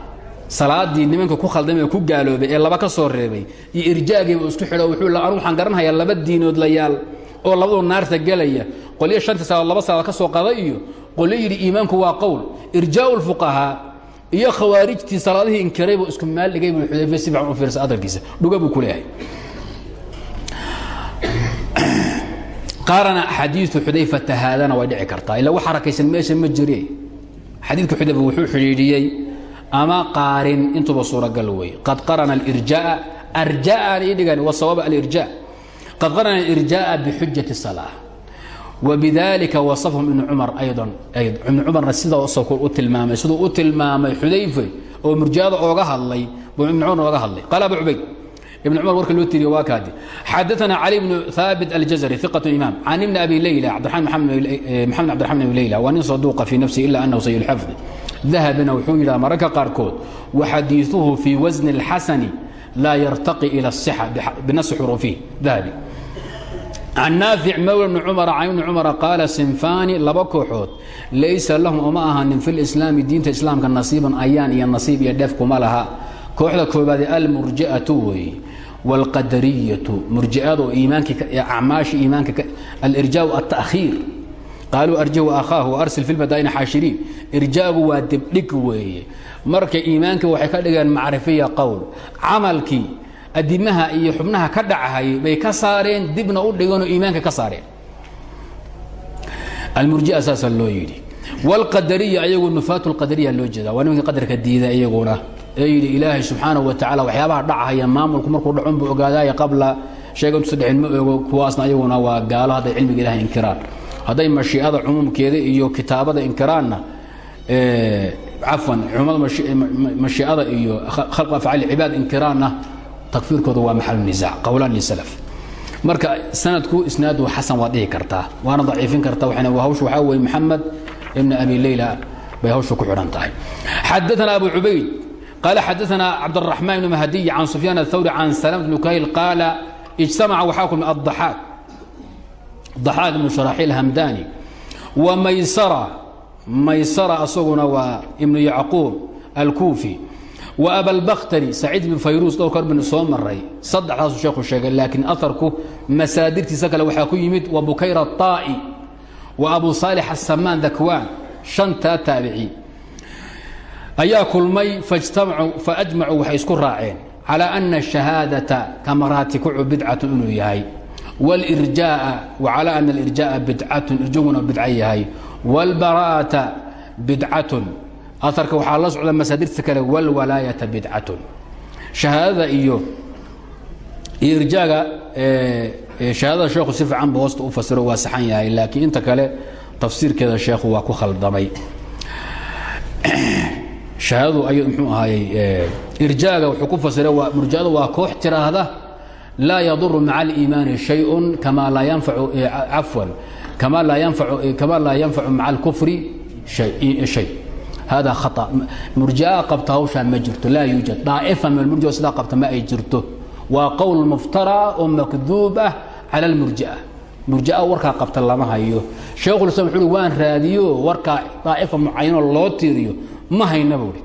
S1: salaadii nimanka ku khaldamay ku gaaloobay ee laba ka soo reebay iyo irjaagiiba isku xidho wuxuu anu waxaan garanhayaa laba diinood la yaal oo labadu naarta gelaya. Qolyo shantii salaadood laba salaadood ka soo qada iyo qolyo yidhi iimaanku waa qowl. Irjaa'u lfuqahaa iyo khawaarijtii salaadihii inkiray buu isku maal dhigay buu xudayfe si fiican u fiirsa adarkiisa dhuga buu ku leeyahay qaarana xadiidu xudayfata haadana way dhici kartaa ila wax harakaysan meesha ma jire. Xadiidka xudayfa wuxuu xidhiidhiyey ama qaarin intuba suuragal wey qad qarana alirjaa'a arja'an ii dhigan wa sawaab alirja qad qarana alirjaa'a bixujati salaa wbidalika wasafhum ibnu cumar aydan ibnu cumarna sidaasoo kul u tilmaamay siduu u tilmaamay xudayfe oo murjiada ooga hadlay buu cumar ooga hadlay. Qaala abu cubayd ibn cumar warka loo tiiriye waa kaadi. Xadaana cali bnu haabit aljazari iqat imaam. Can ibni abi leyla maxamed eh, abdirxaman abi leyla waa nin saduuqa fii nafsihi ila anahu sayxafdi dahabna wuxuu yidhaha mararka qaarkood waxadiiuhu fii wasni اlxasani laa yartaqi ila asixa binasi xuruufihi. Dahabi. Can naafic mawla bni cumara can ibni cumara qaala sinfaani laba kooxood laysa lahum uma ahanin fi lislaami diinta islaamka nasiiban ayaan iyo nasiib iyo dheef kuma laha. Kooxda koobaade almurji'atu weeye wاlqadariyatu murji'ada oo iimaanki acmaasha iimaanka alirjaaءu aلtaأkhiir qaaluu arjihu akhaahu arsil fi lmadaa'ini xaashiriin irjaagu waa dibdhig weeye marka iimaanka waxay ka dhigeen macrifiya qowl camalkii adimaha iyo xubnaha ka dhachayay bay ka saareen dibna u dhigeenoo iimaanka ka saareen almurjia saasaa loo yidhi wاlqadariya ayagu nufaat اlqadariya loo jeeda waa nimankii qadarka diida iyaguna ee yidhi ilaahay subxaanaه wa tacala waxyaabaha dhachaya maamulku markuu dhacun buu ogaadaaya qabla sheega intuusa dhexin ma ogo kuwaasna ayaguna waa gaalo hadday cilmiga ilahay inkiraan. Hadday mashiicada cumuumkeeda iyo kitaabada inkiraanna cafwan mashiicada iyo khalq afcaal cibaad inkiraanna takfiirkooda waa maxalu nisaac qowlaan lisalaf marka sanadku isnaadu xasan waad dhihi kartaa waana daciifin kartaa hawshu waxaa weeye maxamed ibn abi leyla bay hawshu ku xidhan tahay. Xadaثana abu cubayd qaala xadaثana cabdالرaحmaan ibn mahdiy can sufyaan الthawri can salam bn kahil qaala اجtamaca waxaa kulmi الضaxaaq ضaxaaq ibnu sharaxiil hamdani wa maysara maysara asaguna waa ibnu yacquub alkuufi wa abalbakhtari saciid bin fayruus dhowr kor binu soo maray saddexdaasuu sheekhu sheegay laakiin aharku masaadirtiisa kale waxaa ku yimid wa bukayra طaa'i wa abu saalix asamaan dakwaan shantaa taabici ayaa kulmay faajmacuu waxay isku raaceen calى ana الشhahaadaةa kamaraati kucu bidcatu inuu yahay wاlirjaaءa وcalى ana اlirjaaءa bidcatun irjaguna bidca yahay wاlbara'aةa bidcatun aarka waxaa la socda masaadirta kale wاlwalaayata bidcatun shahaadada iyo irjaaga shahaadada sheekhu si fiican ba hoosta u fasiro waa saxan yahay laakiin inta kale tafsiirkeeda sheekhu waa ku khaldamay hahaadadu ay mxuu ahaayey irjaaga wuxuu ku fasiray waa murja'adu waa koox tiraahda laa yaduru maca aliimaani shayun kama laa yanfacu cafwan kama laa yanfacu maca alkufri shay hada khata murji'a qabta hawshaa ma jirto laa yuujad daa'ifa min almurji'a sidaa qabta ma ay jirto. Waa qowl muftara oo makduub ah cala almurji'a murji'a warkaa qabta lama hayo. Sheekhulislam wuxuu uhi waan raadiyo warkaa daa'ifa mucayanoo loo tiiriyo ma hayna buuhi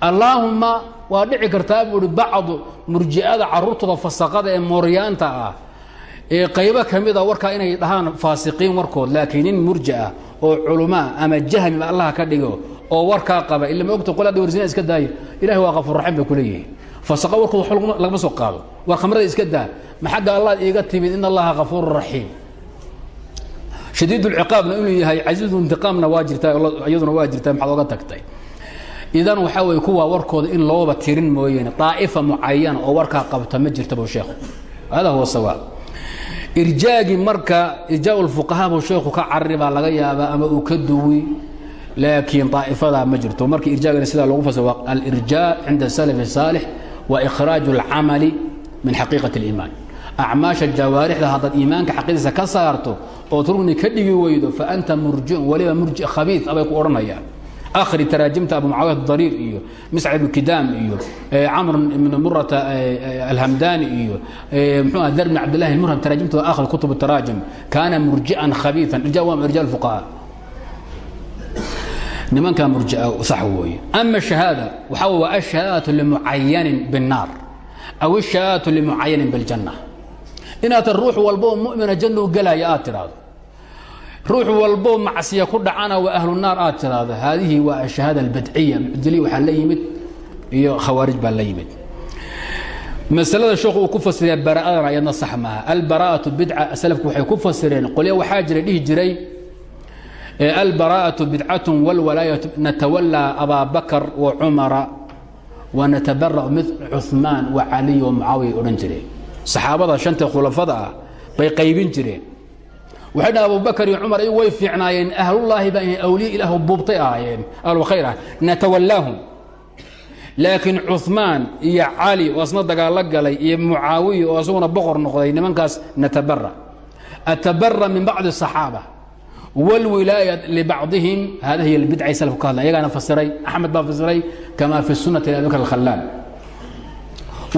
S1: allaahumma waa dhici kartaa buuhi bacdu murji'ada carruurtooda fasaqada ee mooryaanta ah ee qaybo ka mida warkaa inay dhahaan faasiqiin warkood laakiin nin murji ah oo culumaa ama jahmiba allaha ka dhigo oo warkaa qaba ila ma ogta qolaa dhawarsina iska daaya ilahi waa qafuurraxiim bay ku leeyihiin warkood wax lagama soo qaado war khamrada iska daa. Ma xagga allaad iiga timid in allaha kafuuru raxiim. Shadiid ulciqaabna inuu yahay casiizu intiqaamna waa jirtaa iyaduna waa jirtaa maxaad oga tagtay idan waxaa weye kuwa warkooda in looba tirin mooyeene daa'ifa mucayana oo warkaa qabta ma jirta bu sheekhu. Hada huwa sawaab. Irjaagii marka irjaa lfuqahaa buu sheekhu ka carari baa laga yaabaa ama uu ka duwi laakiin daa'ifadaa ma jirto. Marka irjaagana sidaa loogu fasir waa alirjaa cinda salafi saalix wa ikhraaju اlcamali min xaqiiqati اliimaan acmaasha jawaarixda haddaad iimaanka xaqiidiisa ka saarto ood rugni ka dhigi weydo faanta murjiun waliba murji khabiid abay ku odhanayaan akhri taraajimta abu mucaawiyat dariir iyo miscad ibnu kidaam iyo camr ibn murata alhamdani iyo mxuu ah dar bn cabdillahi murham taraajimtooda akhri kutub taraajim kaana murji'an khabiian irja waa irja fuqahaa nimankaa murjia sax weeye ama shahaada waxaa w waa ashahaadatu limucayanin biاnnaar aw ashahaadatu limucayanin biاljanna inaatan ruux walboo mumina jannou gelaya aad tidhaahdo ruux walboo macsiya ku dhacana waa ahlu naar aad tidhaahdo haadihi waa ashahaada albadciya. Mucdiliya waxaa la yimid iyo khawaarij baa la yimid. Masalada sheekhu uu ku fasiraya bara'adana ayadna sax maaha. Albara'atu bidca salafku waxay ku fasireen qolya waxaa jira dhihi jiray albara'atu bidcatun walwalaayatu natawalaa abaa bakar wa cumara wa natabara'u mid cuثmaan wa caliy wa mucaawiya odhan jireen. Saxaabada shanta khulafada ah bay qaybin jireen waxay dhaha abubakr iyo cumar way fiicnaayeen ahlullaahi baa inay awliye ilaah buubtay ahaayeen. Ahlulkhayr ah natawallaahum laakiin cumaan iyo cali oo asna dagaalo galay iyo mucaawiya oo asaguna boqor noqday nimankaas natabara atabara min bacdi asaxaaba wاlwilaaya libacdihim hada hiy bidca salku ka hadla ayagaana fasiray axmed baa fasiray kama fi sunati abi bakr alkhalaal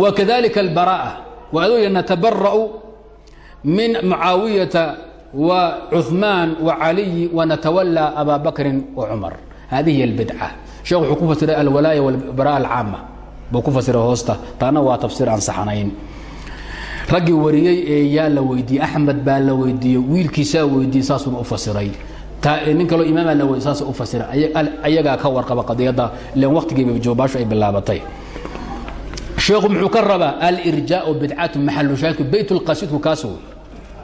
S1: wa kadalika albara'a wa adooya natabara'u min mucaawiyata نتبرأ من معاaوية وعثمان وعلي ونتولى أbا بكر وعمر هذه هي البدعة شhek وxuu ku fasiray الولاية والبراءة الcاamة buu ku fasiray hoosta taana waa tafsir aan saxnayn raggii wariyey ee yaa la weydiiyey أحmed baa la weydiiyey wiilkiisaa weydiiyey saasuna u fasiray nin kaloo imaamaa la weydiy saas u fasiray ayagaa ka warqaba qadiyadda ilan waqtigiiba joobaashu ay bilaabatay sheekhu muxuu ka rabaa alirjaau bidcatu maxalu shaahidku bayt lqasidku kaas wey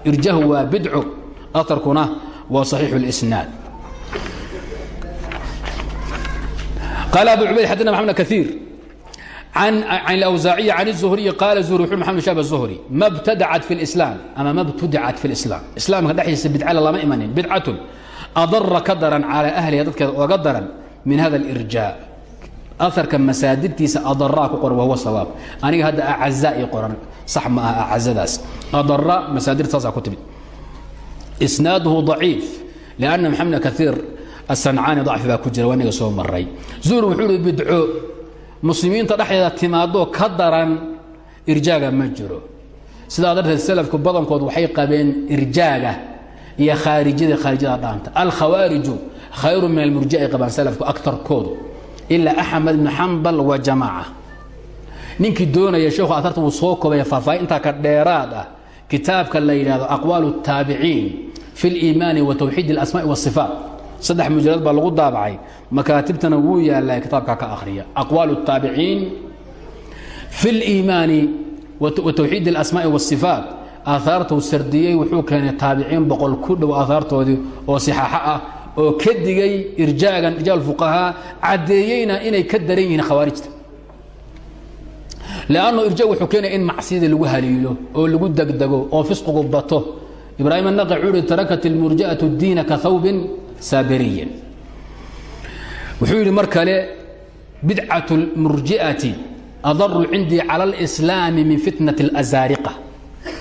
S1: irjahu waa bidco aarkuna waa صaxiixu اlisnaad qaala abu cubayd xadana maxamed kaiir can اlawsaaciyi can الzuhriyi qaala zuhri wuxu maxamed shaab الzuhri ma btadacat fi اlislaam ama ma btudicat fi اlislaam islaamka dhexdiisa bidcala lama imanin bidcatun adara ka daran calaa ahliha dadkeeda oga daran min hada اlirjaa aarka masaadirtiisa adaraa ku qoran wahuwa sawaab aniga hadda acaza i qoran sax ma aha acazadaas adara masaadirta saasaa ku timid isnaaduhu ضaciif lanna maxamed kaiir asancaani dacfi baa ku jira waa soo maray zuhri wuxuu bidco muslimiinta dhexdeeda timaadoo ka daran irjaaga ma jiro. Sidaa darteed salafku badankood waxay qabeen irjaaga iyo khaarijyada khaarijyada dhaanta. Alkhawaariju khayru min almurji ay qabaan salafku akarkoodu ilaa axmed ibn xambal wa jamaaca. Ninkii doonaya sheekhu atarta wuu soo koobaya faahfaahin intaa ka dheeraad ah kitaabka la yidhahdo aqwaal الtaabiciin fi اliimaani wa tawxiid اlasmaai wالصifaat saddex mujalad baa lagu daabacay makaatibtana wuu yaallaa kitaabkaa ka akhriya aqwaal الtaabiciin fi اliimaani wa tawxiid اlasmaai wالصifaat aahaartuu sardiyey wuxuu keenay taabiciin boqol ku dhow aahaartoodii oo sixaaxo ah oo ka digay irjaagan irjaa fuqahaa caddeeyeyna inay ka daran yihiin khawaarijta lannu irja wuxuu keenaya in macsiyadii lagu haliilo oo lagu degdego oo fisqigu bato ibraahim anaqi cuuri tarakat ilmurja'atu diina ka hawbin saabiriyin wuxuu yidhi mar kale bidcat lmurji'ati adaru cindii cala alislaami min fitnat alazaariqa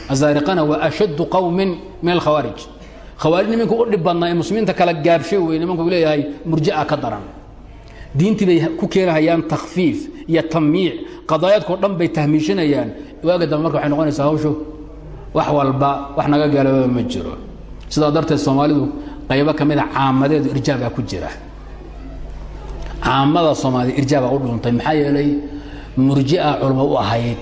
S1: azaariqana waa ashaddu qowmin min alkhawaarij khawaarij niminka u dhib badnaa ee muslimiinta kala gaabshay wey nimanku leeyahay murjia ka daran diintii bay ku keenahayaan takhfiif iyo tamyiic. Qadaayaadkao dhan bay tahmiishinayaan waaga dambe marka waxay noqonaysaa hawshu wax walba wax naga gaalooba ma jiro. Sidaa darteed soomaalidu qaybo ka mida caamadeedu irjaabaa ku jira. Caamada soomaalida irjaabaa u dhuuntay maxaa yeelay murjia culmo u ahayd.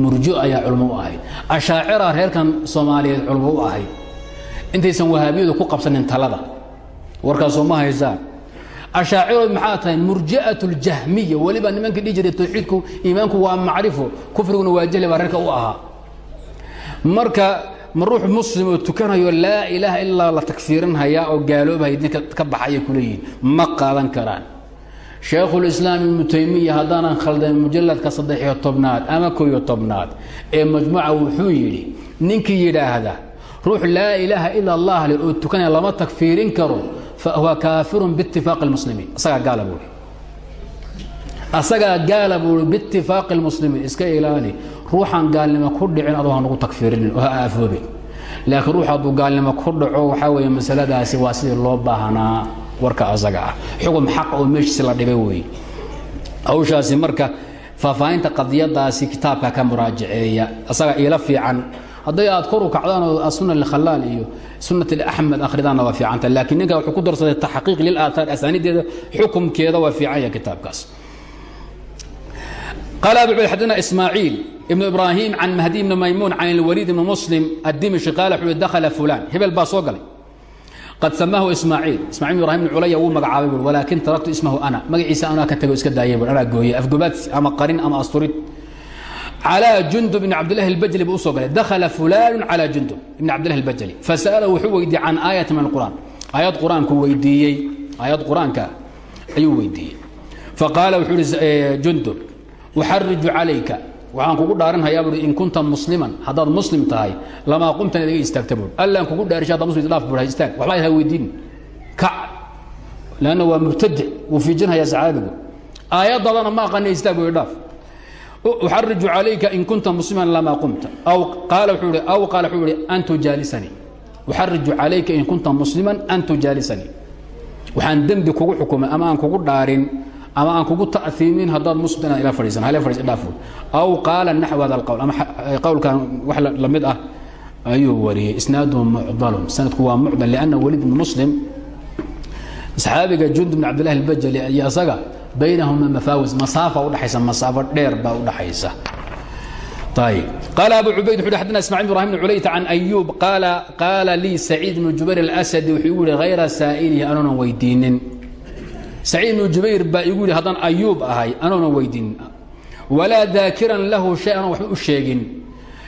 S1: Murji ayaa culmo u ahayd. Ashaacira reerkan soomaaliyeed culmo u ahayd. Intaysan wahaabiyadu ku qabsanin talada. Warkaasoo ma haysaan ashaacirood maxaa tahay murji'at اljahmiya weliba nimankii dhihi jiray tawxiidku iimaanku waa macrifo kufriguna waa jahli baa reerka u ahaa. Marka ma ruux muslim oo tukanayo laa ilaaha ilaa la takfiirinhayaa oo gaaloobahaya dinka ka baxayay ku leeyihiin ma qaadan karaan. Shaekhulislaam ibnu taymiya haddaanan khaldan mujalladka saddexiyo tobnaad ama koyo tobnaad ee majmuuca wuxuu yidhi ninkii yidhaahda ruux laa ilaaha ila allah leh oo tukanaya lama takfiirin karo fahuwa kaafirun biitifaaqi اlmuslimiin asagaa gaala buui asagaa gaala buui biitifaaqi اlmuslimiin iska ilaali ruuxaan gaalnimo ku dhicin adoo ha nagu takfiirinin oo ha aafoobin laakiin ruux hadduu gaalnimo ku dhaco waxaa weeye masaladaasi waa sidii loo baahnaa warka asaga ah xugum xaqa oo meeshiisi la dhigay weeye hawshaasi marka faahfaahinta qadiyadaasi kitaabka ka muraajaceeya asaga iila fiican hadday aad kor u kacdaan oo sunna lkhalaal iyo sunnat axmed akhridaanna waa fiicanta laakiin ninka wuxuu ku darsaday taxqiiq lilaaaar asaanideeda xukumkeeda waa fiicanya kitaabkaas قال أبو عبد حدثنا إسماعيل ابن إبراهيم عن مهدي بن ميمون عن الوليد بن مسلم الدمشقي قال حول دخل فلان هبل باصوغلي قد سماه إسماعيل إسماعيل بن إبراهيم بن عليا وهو مقعابي ولكن تركت اسمه أنا مقعيسى أنا كتبه اسكت دايب أنا قوية أفقبات أما قرين أما أسطريت على جندب بن عبد الله البجلي بأسوغلي دخل فلان على جندب بن عبد الله البجلي فسأله حويدي عن آية من القرآن آيات قرآن كويديي آيات قرآن كا أيو ويدي فقال وحول جندب uxariju calayka waxaan kugu dhaarinhayaa buui in kunta musliman haddaad muslim tahay lamaa qumtan idaga istaagta buui allaan kugu dhaarisha hadda muslim dhaaf buui istaag waxba ha weydiin kac leanna waa mubtadic wuu fiijinhayaa saxaabigu aayadadana ma aqana istaag buui dhaaf uxariju calayka in kunta musliman lamaa qumta aw qaala wuxuu ihi aw qaala wuxuu ihi an tujaalisanii uxariju calayka in kunta musliman an tujaalisanii waxaan dembi kugu xukumay ama aan kugu dhaarin ama aan kugu ta'iimin haddaad muslim inaad ila fadhiisan hala fadhiis dhaaf aw qaala naxw hada alqowl ama qowlkan wax la mid ah ayuu wariyey isnaaduhu mucdalun sanadku waa mucdal lianna walid bn muslim saxaabiga jund bn cabdillahi albajali iyo asaga baynahuma mafaaws masaafa udhaaysa masaafo dheer baa udhaxaysa qaal abu cubayd u xadna ismacil ibrahim bn culayta can ayuub qaala lii saciid bnu jubayr alasadi wuxuu igu yihi hayra saa'ilihi anoonan weydiinin saciid bnu jubayr baa igu yihi haddaan ayuub ahay anoonan weydiinin walaa daakiran lahu shay anon waxba u sheegin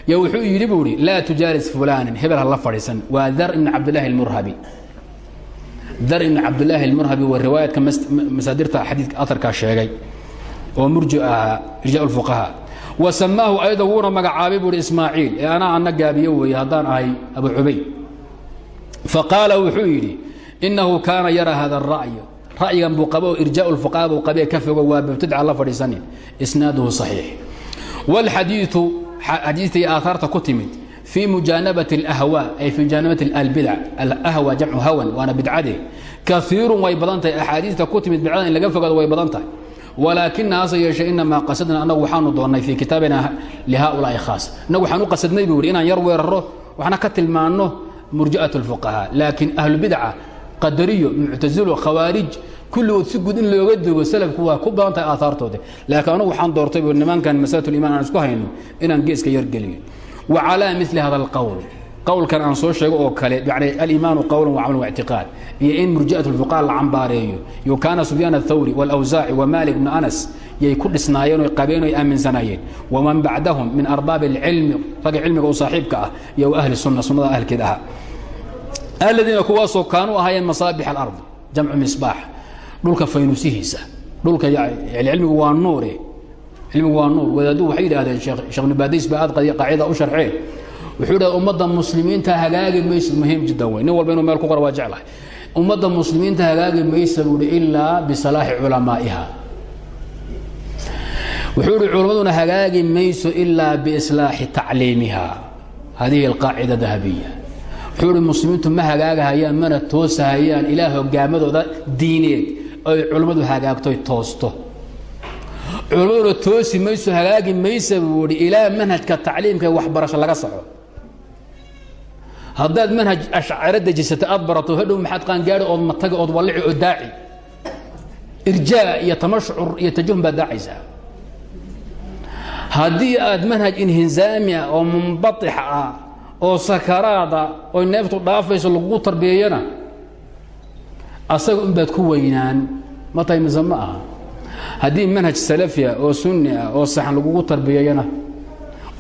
S1: yo wuxuu yidhi buu ihi laa tujaalis fulaanin hebel ha la fadhiisan waa dar ibn cabdilahi almurhabi dar ibn cabdlaahi almurhabi wa riwaayadka masaadirta xadiika aarkaa sheegay oo murji ahaa irja fuqaha. Wa samaahu ayada wuuna magacaabay buuhi ismaaciil ee ana gaabiyo weeye haddaan ahay abu cubayd. Fa qaala wuxuu yidhi innahu kaana yara hada ra'yo ra'yigan buu qabo oo irjaa fuqaha buu qabee ka fogo waa mubtadca la fadhiisanin. Isnaaduhu saxiix. Wاlxadiiu xadiitay aaaarta ku fii mujaanabati اlahwaa ay fii mujaanabati albidac alahwa jamcu hawan waana bidcade kaiirun way badan tahay axaadiista ku timid bidcada in laga fogaado way badan tahay walaakina hase yeeshee inamaa qasadna annagu waxaanu doonnay fii kitaabina lihaulaai khaas innagu waxaan u qasadnay buu yidhi inaan yar weeraro waxna ka tilmaanno murji'at اlfuqahaa laakiin ahlubidca qadariyo muctasilo khawaarij kulligood si guud in looga dego salafku waa ku badan tahay aahaartooda laakiin anugu waxaan doortay nimankan masalatuliman aan isku hayno inaan geeska yargeliyo calaa mili hada alqowl qowlkan aan soo sheego oo kale yani aliimaanu qowlan wa camal waictiqaad iyo in murji'at lfuqaha la cambaareeyo. Iyo kaana sufyaan athawri wاlawsaaci wa malik bnu anas yay ku dhisnaayeen oy qabeen oy aaminsanaayeen. Waman bacdahum min arbaabi اlcilmi ragga cilmiga u saaxiibka ah iyo ahli sunna sunnada ahlkeed ahaa aladiina kuwaasoo kaanuu ahaayeen masaabix alard jamcu misbaax dhulka faynusihiisa dhulka cilmigu waa nuure cilmigu waa nuur. Wadaaduu waxay yidhahdeen sheekh ibnu baadiis baa aad qaacida u sharxee. Wuxuu yidhahda ummadda muslimiinta hagaagi maysid muhiim jiddan wey nin walba inuu meel ku qora waa jeclahay. Ummadda muslimiinta hagaagi maysa buuhi ilaa bisalaaxi culamaa'iha. Wuxuu ihi culammaduna hagaagi mayso ilaa biislaaxi tacliimiha. Hadihi alqaacida dahabiya. Wuxuu ihi muslimiintu ma hagaagahayaan mana toosahayaan ilaa hogaamadooda diineed. Oy culammadu hagaagtoy toosto culammaduna toosi mayso hagaagi maysa buu ihi ilaa manhajka tacliimka waxbarasho laga soco. Haddaad manhaj ashcaro dejisata aad barato hadhow maxaad qaangaari ood mataga ood wallici oo daaci. Irjaa iyo tamashucur iyo tajahum baad daacaysaa. Haddii aad manhaj inhisaami ah oo munbatix ah oo sakaraada oo neeftu dhaafayso lagugu tarbiyeeyana asaga unbaad ku weynaan. Ma tahay ma aha haddii manhaj salafi ah oo sunni ah oo saxan lagugu tarbiyeeyana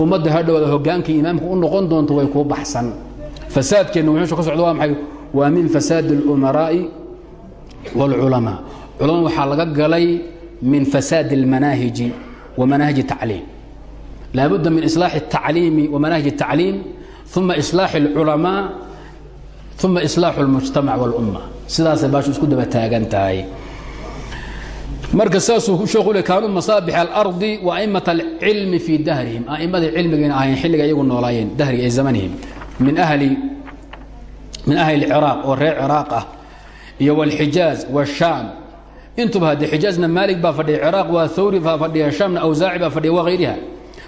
S1: ummadda hadhowada hogaankii imaamka u noqon doonto way kuu baxsan fasaadkeenna wuxuusha ka socda waa maxay waa min fasaadi اlumaraa'i wاlculamaa culamada waxaa laga galay min fasaadi اlmanaahiji wa manahiji tacliim laabudda min islaaxi الtacliimi wa manahiji الtacliim uma islaaxi اlculamaa uma islaaxu اlmujtamac wاlumma sidaasay baashu isku daba taagan tahay marka saasuu sheekhu le kaanuu masaabix alardi wa a'imat alcilmi fii dahrihim a'immadii cilmigiina ahayn xilliga iyagu noolaayeen dahriga ay zamanihim min ahli min ahli اlciraaq oo reer ciraaq ah iyo wاlxijaaz wاshaam intuba haddee xijaazna maalik baa fadhiya ciraaq waa hawri baa fadhiya shaamna awsaaci baa fadhiya wagayriha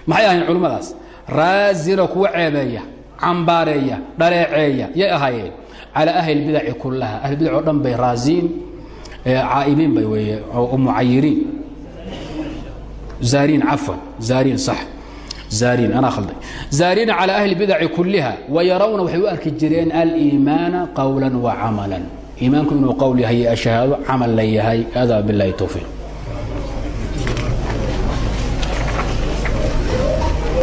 S1: maxay ahayn culimmadaas raazina kuwa ceebeeya cambaareeya dhaleeceeya yay ahaayeen calaa ahli اbidaci kulaha ahlbidac oo dhan bay raaziin caa'ibiin bay weeye oo mucayiriin zaariin cafwan zaariin sax zaariin anaa khalday. Zaariina calaa ahli bidaci kulliha wayarawna waxay u arki jireen aliimaana qowla wa camalan. Iimaanku inuu qowl yahay ashahaado camal la yahay. Adaa bilahi towfiiq